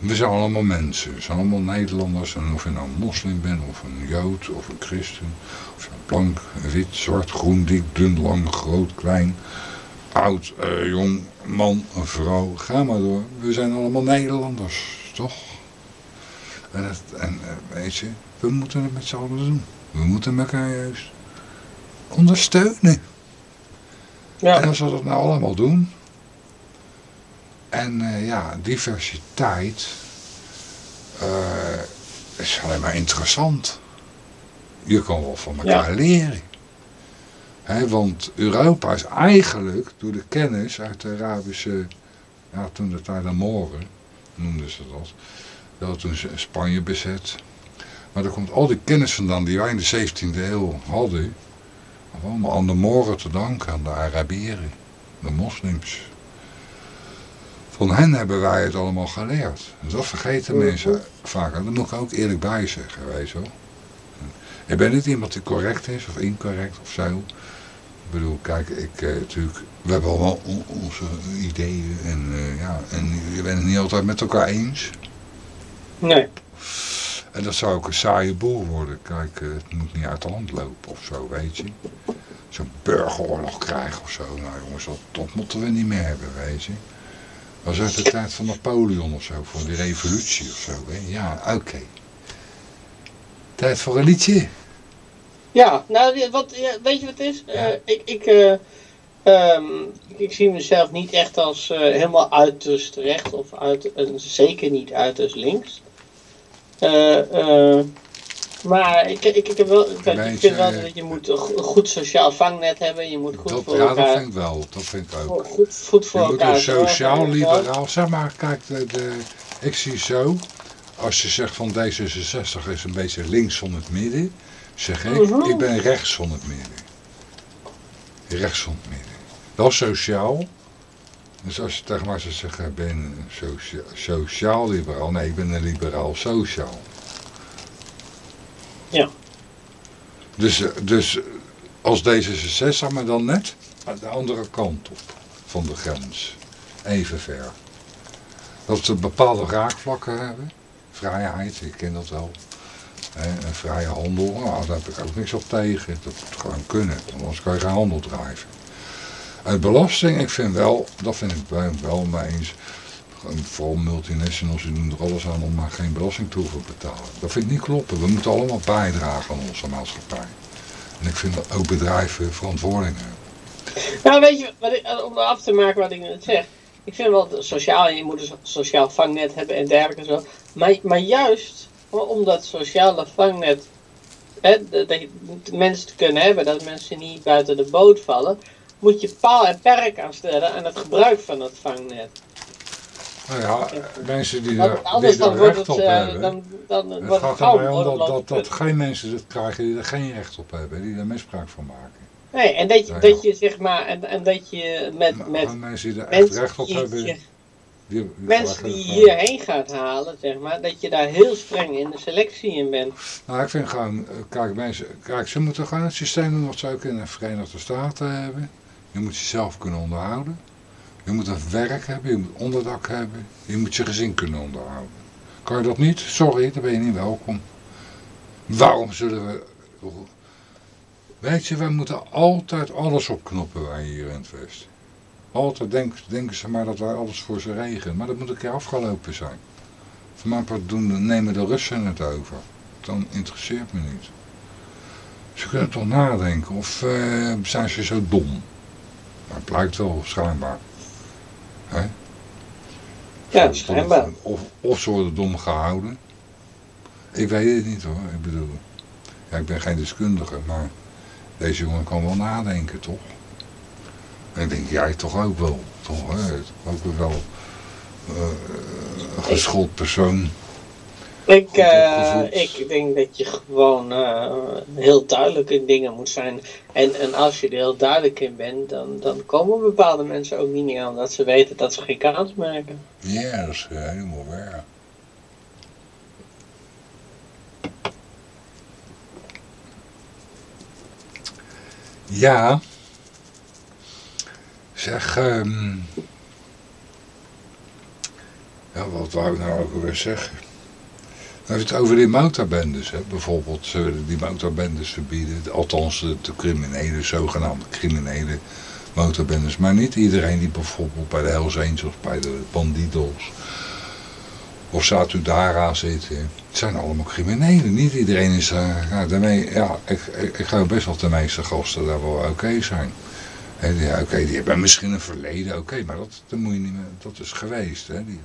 We zijn allemaal mensen. We zijn allemaal Nederlanders. En of je nou een moslim bent, of een jood, of een christen. Of je bent blank, wit, zwart, groen, dik, dun, lang, groot, klein. Oud, eh, jong, man, een vrouw. Ga maar door. We zijn allemaal Nederlanders, toch? En, het, en eh, weet je, we moeten het met z'n allen doen. We moeten elkaar juist ondersteunen. En Ja. als we dat nou allemaal doen. En eh, ja, diversiteit eh, is alleen maar interessant. Je kan wel van elkaar leren. Hè, want Europa is eigenlijk door de kennis uit de Arabische, ja toen de tijd de Moren, noemden ze dat. Dat toen Spanje bezet. Maar er komt al die kennis vandaan die wij in de 17e eeuw hadden. Allemaal aan de Moren te danken, aan de Arabieren, de moslims. Van hen hebben wij het allemaal geleerd. Dat vergeten mensen vaak. En daar moet ik ook eerlijk bij zeggen, weet je wel. Ik ben niet iemand die correct is of incorrect of zo. Ik bedoel, kijk, ik eh, natuurlijk, we hebben allemaal on- onze ideeën en eh, ja, en je bent het niet altijd met elkaar eens. Nee. En dat zou ook een saaie boel worden. Kijk, eh, het moet niet uit de hand lopen of zo, weet je. Zo'n burgeroorlog krijgen of zo. Nou jongens, dat, dat moeten we niet meer hebben, weet je. Was uit de tijd van Napoleon of zo, voor die revolutie of zo. Hè? Ja, oké. Tijd voor een liedje. Ja, nou, wat, weet je wat het is? Ja. Eh, ik, ik, eh, ehm, ik, zie mezelf niet echt als eh, helemaal uiterst rechts of uit, en zeker niet uiterst links. Eh, eh, maar ik, ik, ik, heb wel, ik vind wel je, dat je moet een go- een goed sociaal vangnet hebben. Je moet goed Dat, voor ja, dat elkaar... vind ik wel. Dat vind ik ook. Goed, goed voor Je moet elkaar je wel. liberaal, zeg maar, kijk, de, de, ik zie zo, als je zegt van D66 is een beetje links van het midden, zeg ik, Mhm. ik ben rechts van het midden. Rechts van het midden. Dat is sociaal. Dus als je tegen mij zou zeggen, ik ben een socia sociaal liberaal, nee, ik ben een liberaal sociaal. Ja. Dus, eh, dus als D66, maar dan net de andere kant op van de grens. Even ver. Dat ze bepaalde raakvlakken hebben. Vrijheid, ik ken dat wel. Hè, en vrije handel, nou, daar heb ik ook niks op tegen. Dat moet gewoon kunnen, anders kan je geen handel drijven. Uit belasting, ik vind wel, dat vind ik wel mee eens. Gewoon Vooral multinationals, doen er alles aan om maar geen belasting te hoeven betalen. Dat vind ik niet kloppen. We moeten allemaal bijdragen aan onze maatschappij. En ik vind dat ook bedrijven verantwoording hebben. Nou, weet je, om af te maken wat ik net zeg. Ik vind wel sociaal, je moet een sociaal vangnet hebben en dergelijke en zo. Maar, maar juist om dat sociale vangnet, dat je mensen te kunnen hebben, dat mensen niet buiten de boot vallen, moet je paal en perk aanstellen aan het gebruik van dat vangnet. Nou ja, mensen die er, anders die dan wordt recht het, op eh, hebben. dan, dan het wordt gaat erbij om dat, dat, dat geen mensen het krijgen die er geen recht op hebben. Die er misbruik van maken. Nee, en dat je, Nou ja. dat je zeg maar, en, en dat je met, Maar met mensen die er echt recht op hebben. je- Die, die mensen die je hierheen gaat halen, zeg maar, dat je daar heel streng in de selectie in bent. Nou, ik vind gewoon, eh, kijk, mensen, kijk, ze moeten gewoon het systeem doen wat ze ook in de Verenigde Staten hebben. Je moet jezelf kunnen onderhouden. Je moet een werk hebben, je moet onderdak hebben. Je moet je gezin kunnen onderhouden. Kan je dat niet? Sorry, dan ben je niet welkom. Waarom zullen we... Weet je, wij moeten altijd alles opknoppen wij hier in het Westen. Altijd denk, denken ze maar dat wij alles voor ze regelen. Maar dat moet een keer afgelopen zijn. Voor mijn part doen, nemen de Russen het over. Dan interesseert me niet. Ze kunnen toch nadenken. Of eh, zijn ze zo dom? Maar het blijkt wel schijnbaar. Hè? Ja, schijnbaar. Of, of ze worden dom gehouden. Ik weet het niet hoor. Ik bedoel, ja, ik ben geen deskundige, maar deze jongen kan wel nadenken, toch? En ik denk, jij toch ook wel, toch? Hè? Ook wel eh, een geschoold persoon. Ik, eh, ik denk dat je gewoon eh, heel duidelijk in dingen moet zijn. En, en als je er heel duidelijk in bent, dan, dan komen bepaalde mensen ook niet meer aan dat ze weten dat ze geen kans maken. Ja, dat is eh, helemaal waar. Ja. Zeg, ehm ja, wat wou ik nou ook alweer zeggen? Heeft het over die motorbendes, hè. Bijvoorbeeld, die motorbendes verbieden. Althans, de, de criminele, zogenaamde criminele motorbendes. Maar niet iedereen die bijvoorbeeld bij de Hells Angels, bij de Bandidos of Satudara zit. Het zijn allemaal criminelen. Niet iedereen is... eh, ja, daarmee, ja, ik, ik, ik geloof best wel de meeste gasten daar wel oké zijn. Ja, oké, die hebben misschien een verleden, oké, maar dat, dat moet je niet meer... Dat is geweest, hè. Die,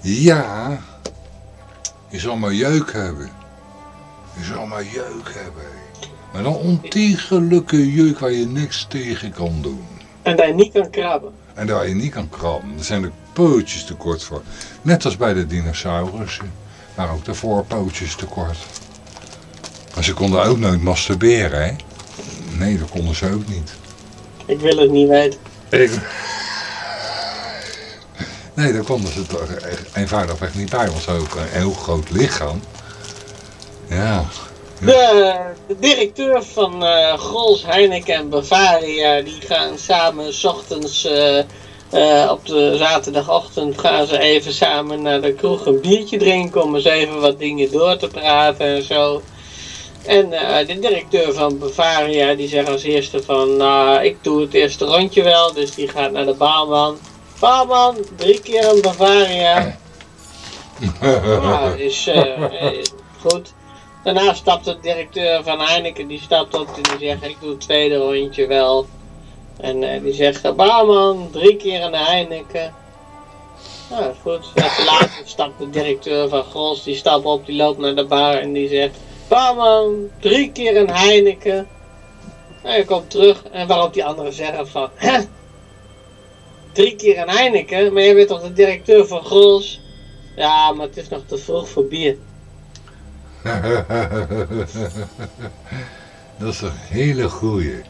Ja, je zal maar jeuk hebben. Je zal maar jeuk hebben. Maar dan ontiegelijke jeuk waar je niks tegen kan doen. En dat je niet kan krabben. En daar je niet kan krabben. Er zijn de pootjes te kort voor. Net als bij de dinosaurussen. Maar ook de voorpootjes te kort. Maar ze konden ook nooit masturberen, hè? Nee, dat konden ze ook niet. Ik wil het niet weten. Ik... Nee, daar konden ze toch eenvoudigweg niet bij. Want ook een heel groot lichaam. Ja. De, directeur van eh Grols, Heineken en Bavaria, die gaan samen 's ochtends eh, eh, op de zaterdagochtend gaan ze even samen naar de kroeg een biertje drinken om eens even wat dingen door te praten en zo. En de directeur van Bavaria die zegt als eerste van, nou ik doe het eerste rondje wel, dus die gaat naar de baanman. Baanman, drie keer een Bavaria. *laughs* Nou, is eh, eh, goed. Daarna stapt de directeur van Heineken, die stapt op en die zegt, ik doe het tweede rondje wel. En eh, die zegt, barman, drie keer een Heineken. Nou, is goed. Even later stapt de directeur van Gros, die stapt op, die loopt naar de bar en die zegt, barman, drie keer een Heineken. Nou, hij komt terug en waarop die anderen zeggen van, hè? Drie keer een Heineken? Maar jij bent toch de directeur van Gros? Ja, maar het is nog te vroeg voor bier. *laughs* dat is een hele goeie.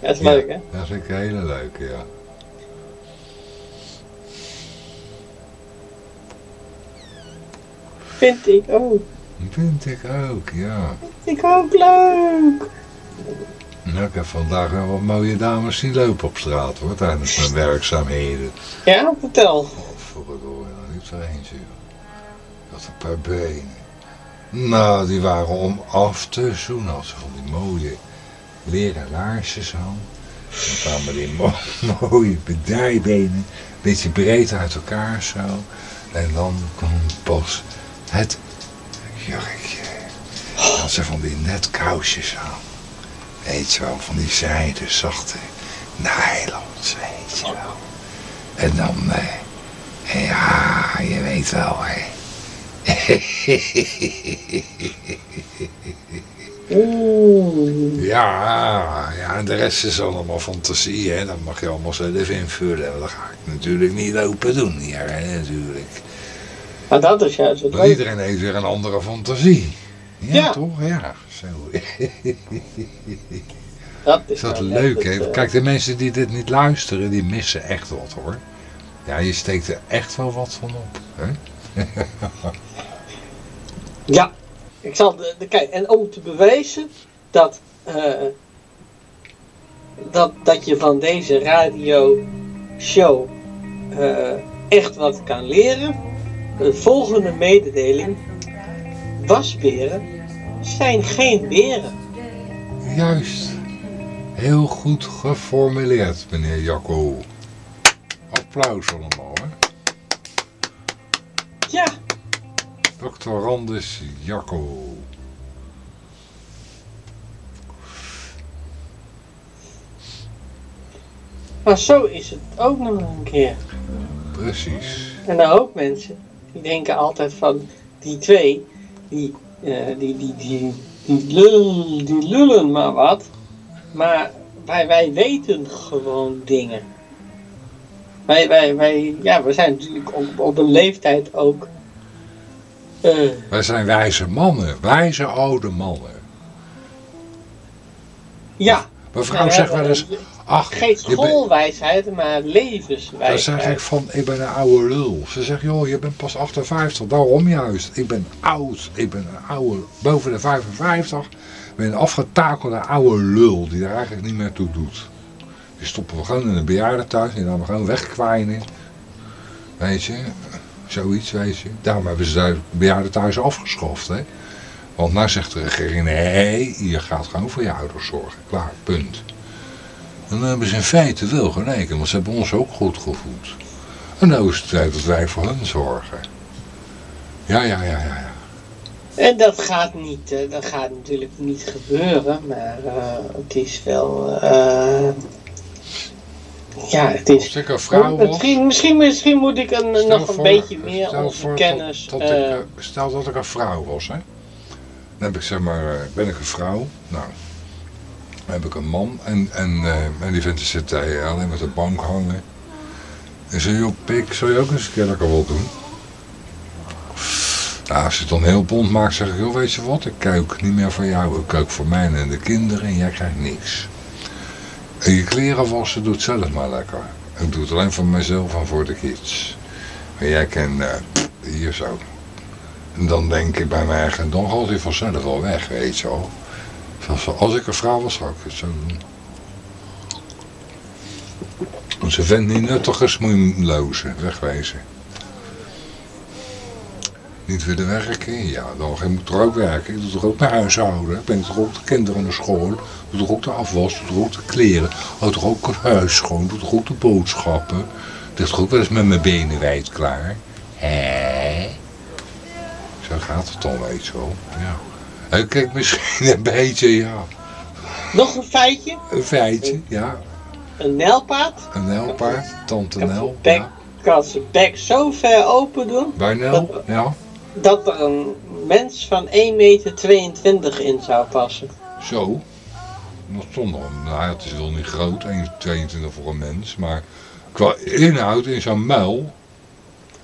Dat is leuk, hè? Dat vind ik een hele leuke, ja. Vind ik ook. Vind ik ook, ja. Vind ik ook leuk. Nou, ik heb vandaag wel wat mooie dames zien lopen op straat, hoor, tijdens mijn werkzaamheden. Ja, vertel. Godverdomme, daar liep er eentje. Dat een paar benen. Nou, die waren om af te zoenen als ze van die mooie leren laarsjes aan. Dan kwamen die mo- *laughs* mooie bedrijbenen, een beetje breed uit elkaar zo. En dan kwam pas het jurkje. Dan had ze van die netkousjes aan. Weet je wel, van die zijde, zachte nylons, weet je wel. En dan, eh, ja, je weet wel, hè. Oeh. Ja, ja, en de rest is allemaal fantasie, hè. Dat mag je allemaal zelf invullen. Dat ga ik natuurlijk niet open doen hier, hè, natuurlijk. Maar dat is juist het iedereen heeft weer een andere fantasie. Ja, Ja. toch? Ja, zo. *laughs* Dat is Is dat leuk, hè? eh, Kijk, de mensen die dit niet luisteren, die missen echt wat, hoor. Ja, je steekt er echt wel wat van op, hè? *laughs* Ja, ik zal de, de kijk, en om te bewijzen dat, eh, dat, dat je van deze radio show eh, echt wat kan leren, de volgende mededeling: wasberen zijn geen beren. Juist. Heel goed geformuleerd, meneer Jacco. Applaus allemaal, hè? Ja, Dr. Randus Jacco. maar zo is het ook nog een keer. Precies. En een hoop mensen die denken altijd van die twee, die, die, die, die, die, lul- die lullen maar wat. Maar wij, wij weten gewoon dingen. Wij, wij, wij, ja, we zijn natuurlijk op, op een leeftijd ook. eh, Wij zijn wijze mannen, wijze oude mannen. ja, Mevrouw we zegt wel eens, ach, geen schoolwijsheid, maar Dan zeg levenswijsheid. ik van, ik ben een oude lul. Ze zegt, joh, je bent pas 58. Daarom juist. Ik ben oud. Ik ben een oude, boven de 55. Ik ben een afgetakelde oude lul die er eigenlijk niet meer toe doet. Die stoppen we gewoon in een bejaardentuin. Die laten we gewoon wegkwijnen. Weet je, zoiets, weet je. Daarom hebben ze de bejaardentuizen afgeschoft, hè. Want nou zegt de regering, nee, je gaat gewoon voor je ouders zorgen. Klaar, punt. En dan hebben ze in feite wel gelijk, want ze hebben ons ook goed gevoed. En nou is het tijd dat wij voor hen zorgen. Ja, ja, ja, ja. ja. En dat gaat niet, eh, dat gaat natuurlijk niet gebeuren, maar eh, het is wel. eh, ja, het is. Als ik een vrouw was... misschien, misschien, misschien moet ik een, nog een voor- beetje meer voor kennis. Dat, dat ik, stel dat ik een vrouw was, hè. Dan heb ik zeg maar, eh, ben ik een vrouw. Nou, dan heb ik een man en, en, eh, en die vindt zit eh, alleen met de bank hangen. En zei, joh pik, zou je ook eens een keer lekker wat doen? Nou, als je het dan heel bond maakt, zeg ik, joh, weet je wat, ik kook niet meer voor jou, ik kook voor mij en de kinderen en jij krijgt niks. En je kleren wassen doet zelf maar lekker. Ik doe het alleen voor mezelf en voor de kids. Maar jij kan eh, hier zo. Dan denk ik bij mij, eigen, dan gaat hij vanzelf wel weg, weet je wel. Als ik een vrouw was, zou ik het zo doen. Als een niet nuttig is, moet je lozen, wegwezen. Niet willen werken? Ja, dan moet er ook werken. Ik doe toch ook mijn huishouden. Ik ben toch ook de kinderen naar school. Doe toch ook de afwas, doe toch ook de kleren. Hou toch ook het huis schoon. Doe toch ook de boodschappen. Ligt toch ook wel eens met mijn benen wijd klaar. Hé? Zo gaat het dan, weet je wel. Ja. Kijk, misschien *laughs* een beetje, ja. nog een feitje: Een feitje, ja. een nijlpaard Een Nelpaard, tante Nel. bek, Ja. kan zijn bek zo ver open doen Bij Nel, ja. dat er een mens van 1,22 meter in zou passen. Zo. Dat stond nog. Nou, het is wel niet groot, 1,22 voor een mens. Maar qua inhoud in zo'n muil,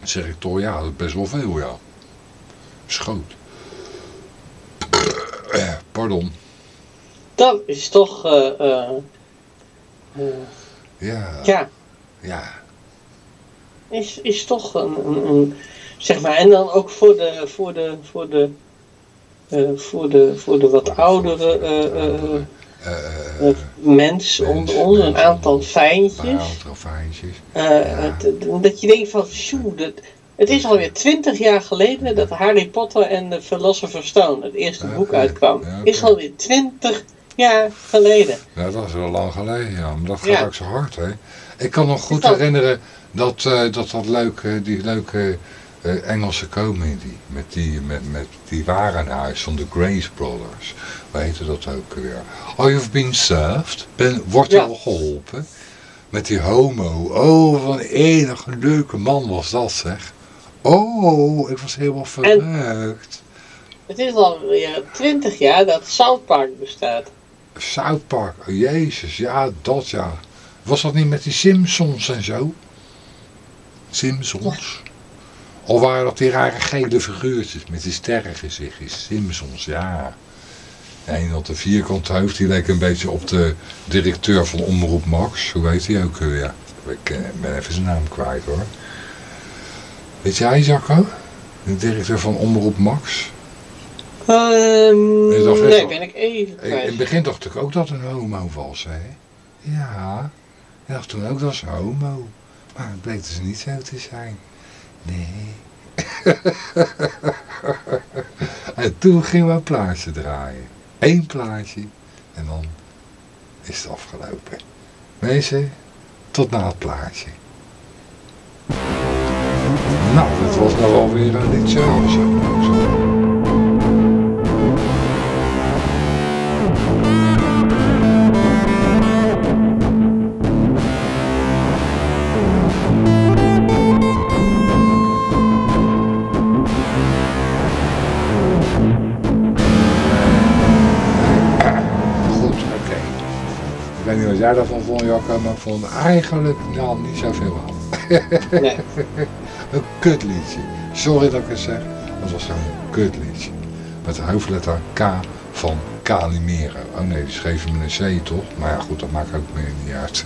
zeg ik toch, ja, dat is best wel veel, ja. Schoot. Pardon. dat is toch, eh, eh, eh, Ja, ja, ja. is, is toch een, een, een- zeg maar, en dan ook voor de, voor de, voor de, eh, voor de, voor de wat oudere eh, eh, Eh, eh, eh, mensen onder ons, een aantal Een fijntjes. aantal fijntjes. Eh, dat je denkt van, sjoe, dat, het is alweer twintig jaar geleden dat Harry Potter en de Philosopher's Stone, het eerste boek, uitkwam. ja. Is alweer twintig jaar geleden. Ja, dat is wel lang geleden, ja. Maar dat gaat Ja. ook zo hard, hè. Ik kan nog goed dat- herinneren dat eh, dat, dat leuke, die leuke eh, Engelse comedy, met die, met, met die warenhuis van de Grace Brothers. Hoe heette dat ook weer? Oh, you've been served. Ben, wordt Ja. al geholpen. Met die homo. Oh, wat een enige leuke man was dat, zeg. Oh, ik was helemaal verrukt. Het is alweer twintig jaar dat South Park bestaat. South Park, oh jezus, ja, dat ja. Was dat niet met die Simpsons en zo? Simpsons? Of waren dat die rare gele figuurtjes met die sterrengezichtjes? Simpsons, ja. En dat de vierkant hoofd, die leek een beetje op de directeur van Omroep Max. Hoe heet hij ook weer? Ik eh, ben even zijn naam kwijt hoor. Weet jij, Jacco? De directeur van Omroep Max? Ehm, dat nee, ben ik even In het begin dacht ik ook dat een homo was, hè? Ja, ik dacht toen ook dat was homo. Maar het bleek dus niet zo te zijn. Nee. *laughs* en toen gingen we een plaatje draaien. Eén plaatje. En dan is het afgelopen. Mensen, tot na het plaatje. Nou, dat was nou zo. Goed, oké. Ik weet niet wat jij daarvan vond, Jacco, maar ik vond eigenlijk nou, niet zoveel aan. Nee. *laughs* Een kutliedje. Sorry dat ik het zeg, het was gewoon een kutliedje. Met de hoofdletter K van Calimero. Oh nee, die schreef hem met een C toch? Maar ja goed, dat maakt ook meer niet uit.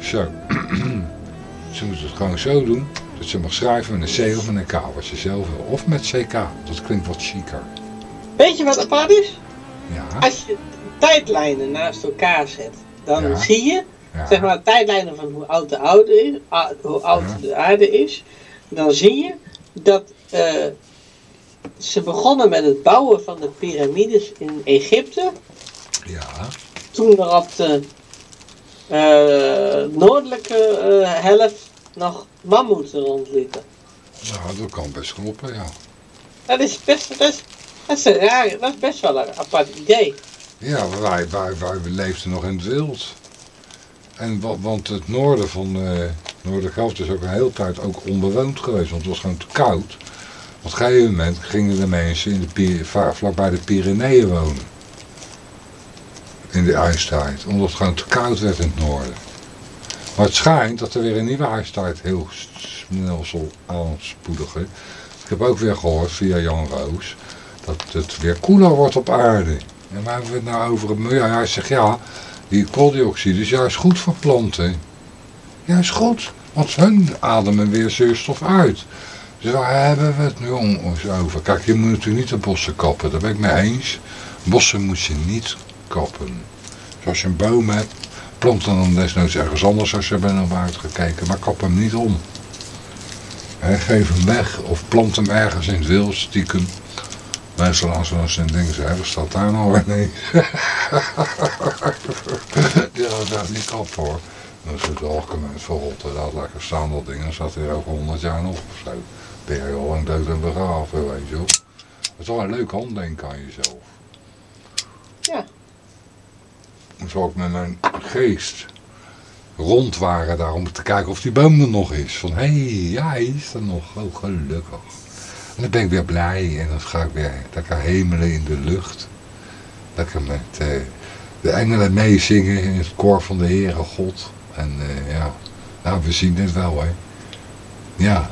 *laughs* zo. *clears throat* Ze moeten het gewoon zo doen. Dat je mag schrijven met een C of met een K, wat je zelf wil. Of met CK, dat klinkt wat chiquer. Weet je wat apart is? Ja, Als je tijdlijnen naast elkaar zet, dan Ja. zie je, ja. zeg maar, tijdlijnen van hoe oud de aarde is, hoe oud Ja. de aarde is, dan zie je dat eh, ze begonnen met het bouwen van de piramides in Egypte, ja. toen er op de eh, noordelijke eh, helft nog mammoeten rondliepen. Nou, dat kan best kloppen, ja. Dat is best, dat is, dat is een raar, dat is best wel een apart idee. Ja, wij, wij, wij leefden nog in het wild. En, wa- want het noorden van eh Noordergraft is ook een hele tijd ook onbewoond geweest, want het was gewoon te koud. Op een gegeven moment gingen de mensen in de, vlakbij de Pyreneeën wonen. In de ijstijd, omdat het gewoon te koud werd in het noorden. Maar het schijnt dat er weer een nieuwe ijstijd heel snel zal aanspoedigen. Ik heb ook weer gehoord via Jan Roos dat het weer koeler wordt op aarde. En waar hebben we het nou over milieu? Hij zegt ja, die kooldioxide is juist goed voor planten. Juist goed, want hun ademen weer zuurstof uit. Dus waar hebben we het nu over? Kijk, je moet natuurlijk niet de bossen kappen, daar ben ik mee eens. Bossen moet je niet kappen. Dus als je een boom hebt, plant dan desnoods ergens anders als je er bent op uitgekeken, maar kap hem niet om. Geef hem weg of plant hem ergens in het wild, stiekem. Mensen laten wel eens en denken ze, hè, wat staat daar nou weer? Nee. *laughs* ja, dat gaat niet kap hoor. Dat is het algemeen verrot. Dat lekker staan dat ding. Dan staat er over 100 jaar nog of zo. Ben je al lang dood en begraven, weet je wel. Dat is wel een leuk handdenken aan jezelf. Ja. Zo ook met mijn geest rond waren daar om te kijken of die boom er nog is. Van, hé, hey, ja, hij is er nog. Oh, gelukkig. En dan ben ik weer blij en dan ga ik weer lekker hemelen in de lucht. Lekker met eh, de engelen meezingen in het koor van de Heere God. En eh, ja, nou we zien het wel hè. Ja.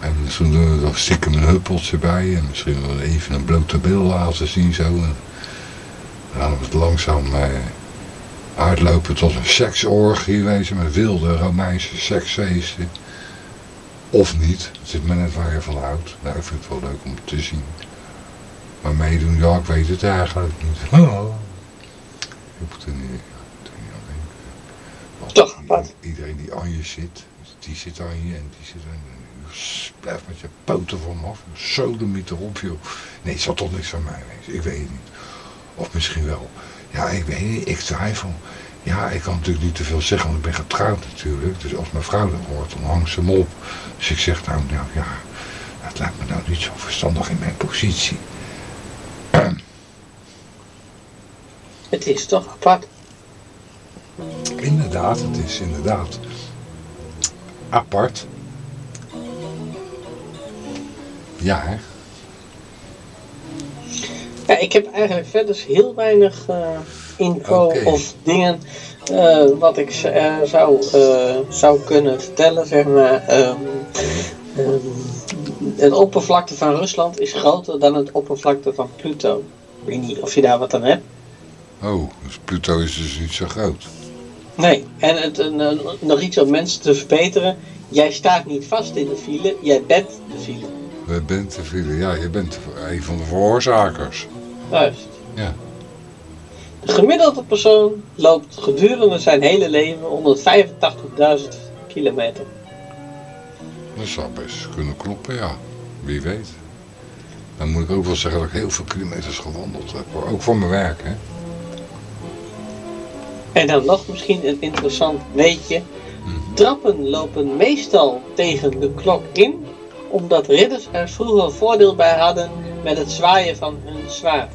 En misschien doen we stiekem een huppeltje bij. En misschien wel even een blote bil laten zien zo. En dan gaan we het langzaam eh, uitlopen tot een seksorgie wezen. Met wilde Romeinse seksfeesten. Of niet. Het zit maar net waar je van houdt. Nou, ik vind het wel leuk om te zien. Maar meedoen, ja, ik weet het eigenlijk niet. Oh. Ik hoef er niet, ja, ik er niet aan denken. Want Toch, iedereen, wat? iedereen die aan je zit, die zit aan je en die zit aan je. Blijf met je poten van me af. Sodemiet erop, joh. Nee, het zal toch niks van mij wezen. Ik weet het niet. Of misschien wel. Ja, ik weet niet. Ik twijfel. Ja, ik kan natuurlijk niet te veel zeggen, want ik ben getrouwd natuurlijk. Dus als mijn vrouw dat hoort, dan hangt ze me op. Dus ik zeg nou, nou ja, dat lijkt me nou niet zo verstandig in mijn positie. *clears throat* Het is toch apart. Inderdaad, het is inderdaad apart. Ja, hè? Ja, ik heb eigenlijk verder heel weinig eh, info of dingen eh, wat ik eh, zou, eh, zou kunnen vertellen, zeg maar. Ehm, ehm, het oppervlakte van Rusland is groter dan het oppervlakte van Pluto. Ik weet niet of je daar wat aan hebt. Oh, dus Pluto is dus niet zo groot. Nee, en het, nog iets om mensen te verbeteren. Jij staat niet vast in de file, jij bent de file. We bent te veel. Ja, je bent een van de veroorzakers. Juist. Ja. De gemiddelde persoon loopt gedurende zijn hele leven 185.000 kilometer. Dat zou best kunnen kloppen, ja. Wie weet. Dan moet ik ook wel zeggen dat ik heel veel kilometers gewandeld heb. Ook voor mijn werk, hè. En dan nog misschien een interessant weetje. Mhm. Trappen lopen meestal tegen de klok in, omdat ridders er vroeger voordeel bij hadden met het zwaaien van hun zwaard.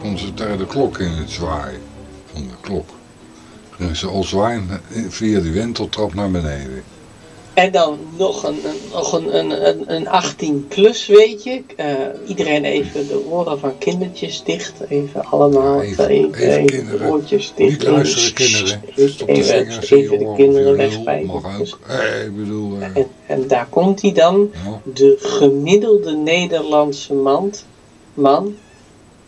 Kon ze tegen de klok in het zwaaien. Van de klok. Gingen ze al zwaaien eh, via die wenteltrap naar beneden. En dan nog een, nog een, een, een, een 18 plus weetje. Eh, iedereen even de oren van kindertjes dicht. Even allemaal. Even- even, even even kinderen. de oortjes dicht. Niet luisteren, kinderen. Stop de even, vingers in je even de kinderen je wegspijken. Mag ook. Ik bedoel... eh, En, en daar komt hij dan. ja. De gemiddelde Nederlandse man, man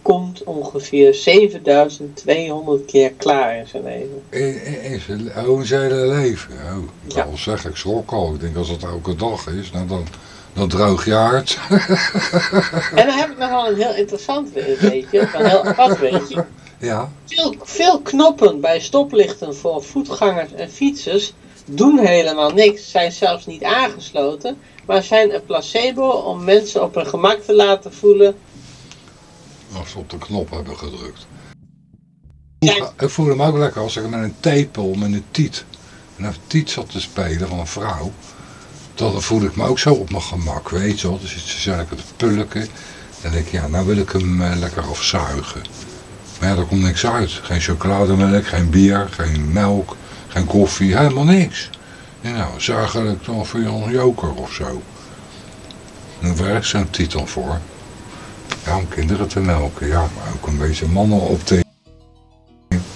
komt ongeveer 7200 keer klaar in zijn leven. In, in, zijn, oh, in zijn leven. Oh, Ja. wil zeggen, ik schrok al. Ik denk als het elke dag is, nou dan, dan droog je hart. *laughs* En dan heb ik nog wel een heel interessant we- weetje, een heel apart weetje. *laughs* ja, Veel, veel knoppen bij stoplichten voor voetgangers en fietsers doen helemaal niks, zijn zelfs niet aangesloten, maar zijn een placebo om mensen op hun gemak te laten voelen. Als ze op de knop hebben gedrukt. Ja. Ik voelde me ook lekker als ik met een tepel, met een tiet, en een tiet zat te spelen van een vrouw. Dan voelde ik me ook zo op mijn gemak, weet je wel. Zit ze zo lekker te pulken. Dan denk ik, ja, nou wil ik hem eh, lekker afzuigen. Maar ja, er komt niks uit. Geen chocolademelk, geen bier, geen melk, geen koffie, helemaal niks. En nou, zuigen ik dan voor een joker of zo. En hoe werkt zo'n titel voor? Ja, om kinderen te melken, ja, maar ook een beetje mannen op te...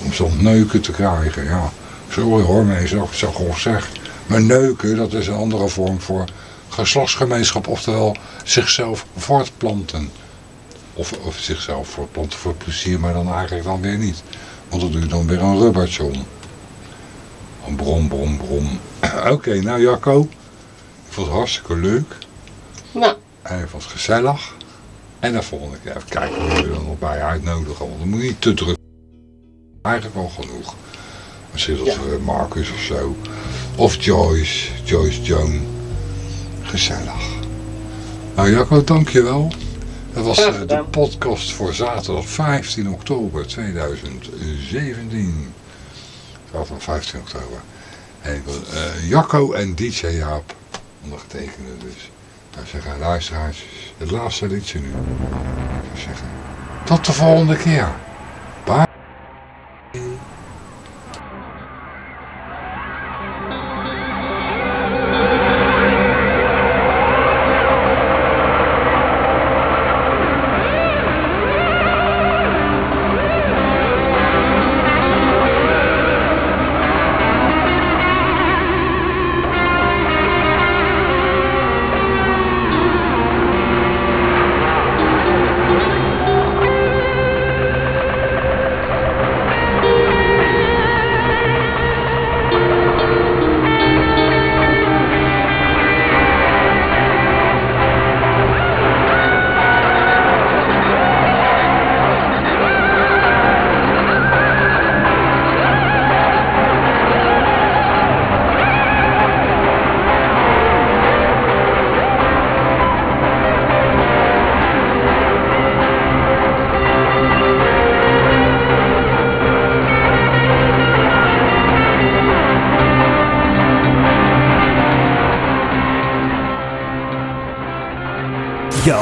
Om zo'n neuken te krijgen, ja. Sorry hoor dat ik zo grof zeg. Maar neuken, dat is een andere vorm voor geslachtsgemeenschap, oftewel zichzelf voortplanten. Of, of zichzelf voortplanten voor plezier, maar dan eigenlijk dan weer niet. Want dan doe je dan weer een rubbertje om. Een brom, brom, brom. *clears throat* Oké, nou Jacco, ik vond het hartstikke leuk. Nou, En ik vond het gezellig. En de volgende keer even kijken of we er nog bij uitnodigen. Want dan moet je niet te druk. Eigenlijk al genoeg. Misschien dat Ja. we Marcus of zo. Of Joyce. Joyce Joan. Gezellig. Nou Jacco, dankjewel. Dat was eh, de podcast voor zaterdag 15 oktober 2017. Zaterdag 15 oktober. En wil eh, Jacco en DJ Jaap ondergetekende dus. Nou zeggen luisteraars, het laatste liedje nu. Zou tot de volgende keer. Bye.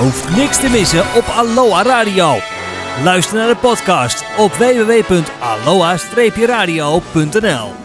Hoeft niks te missen op Aloha Radio. Luister naar de podcast op www.aloha-radio.nl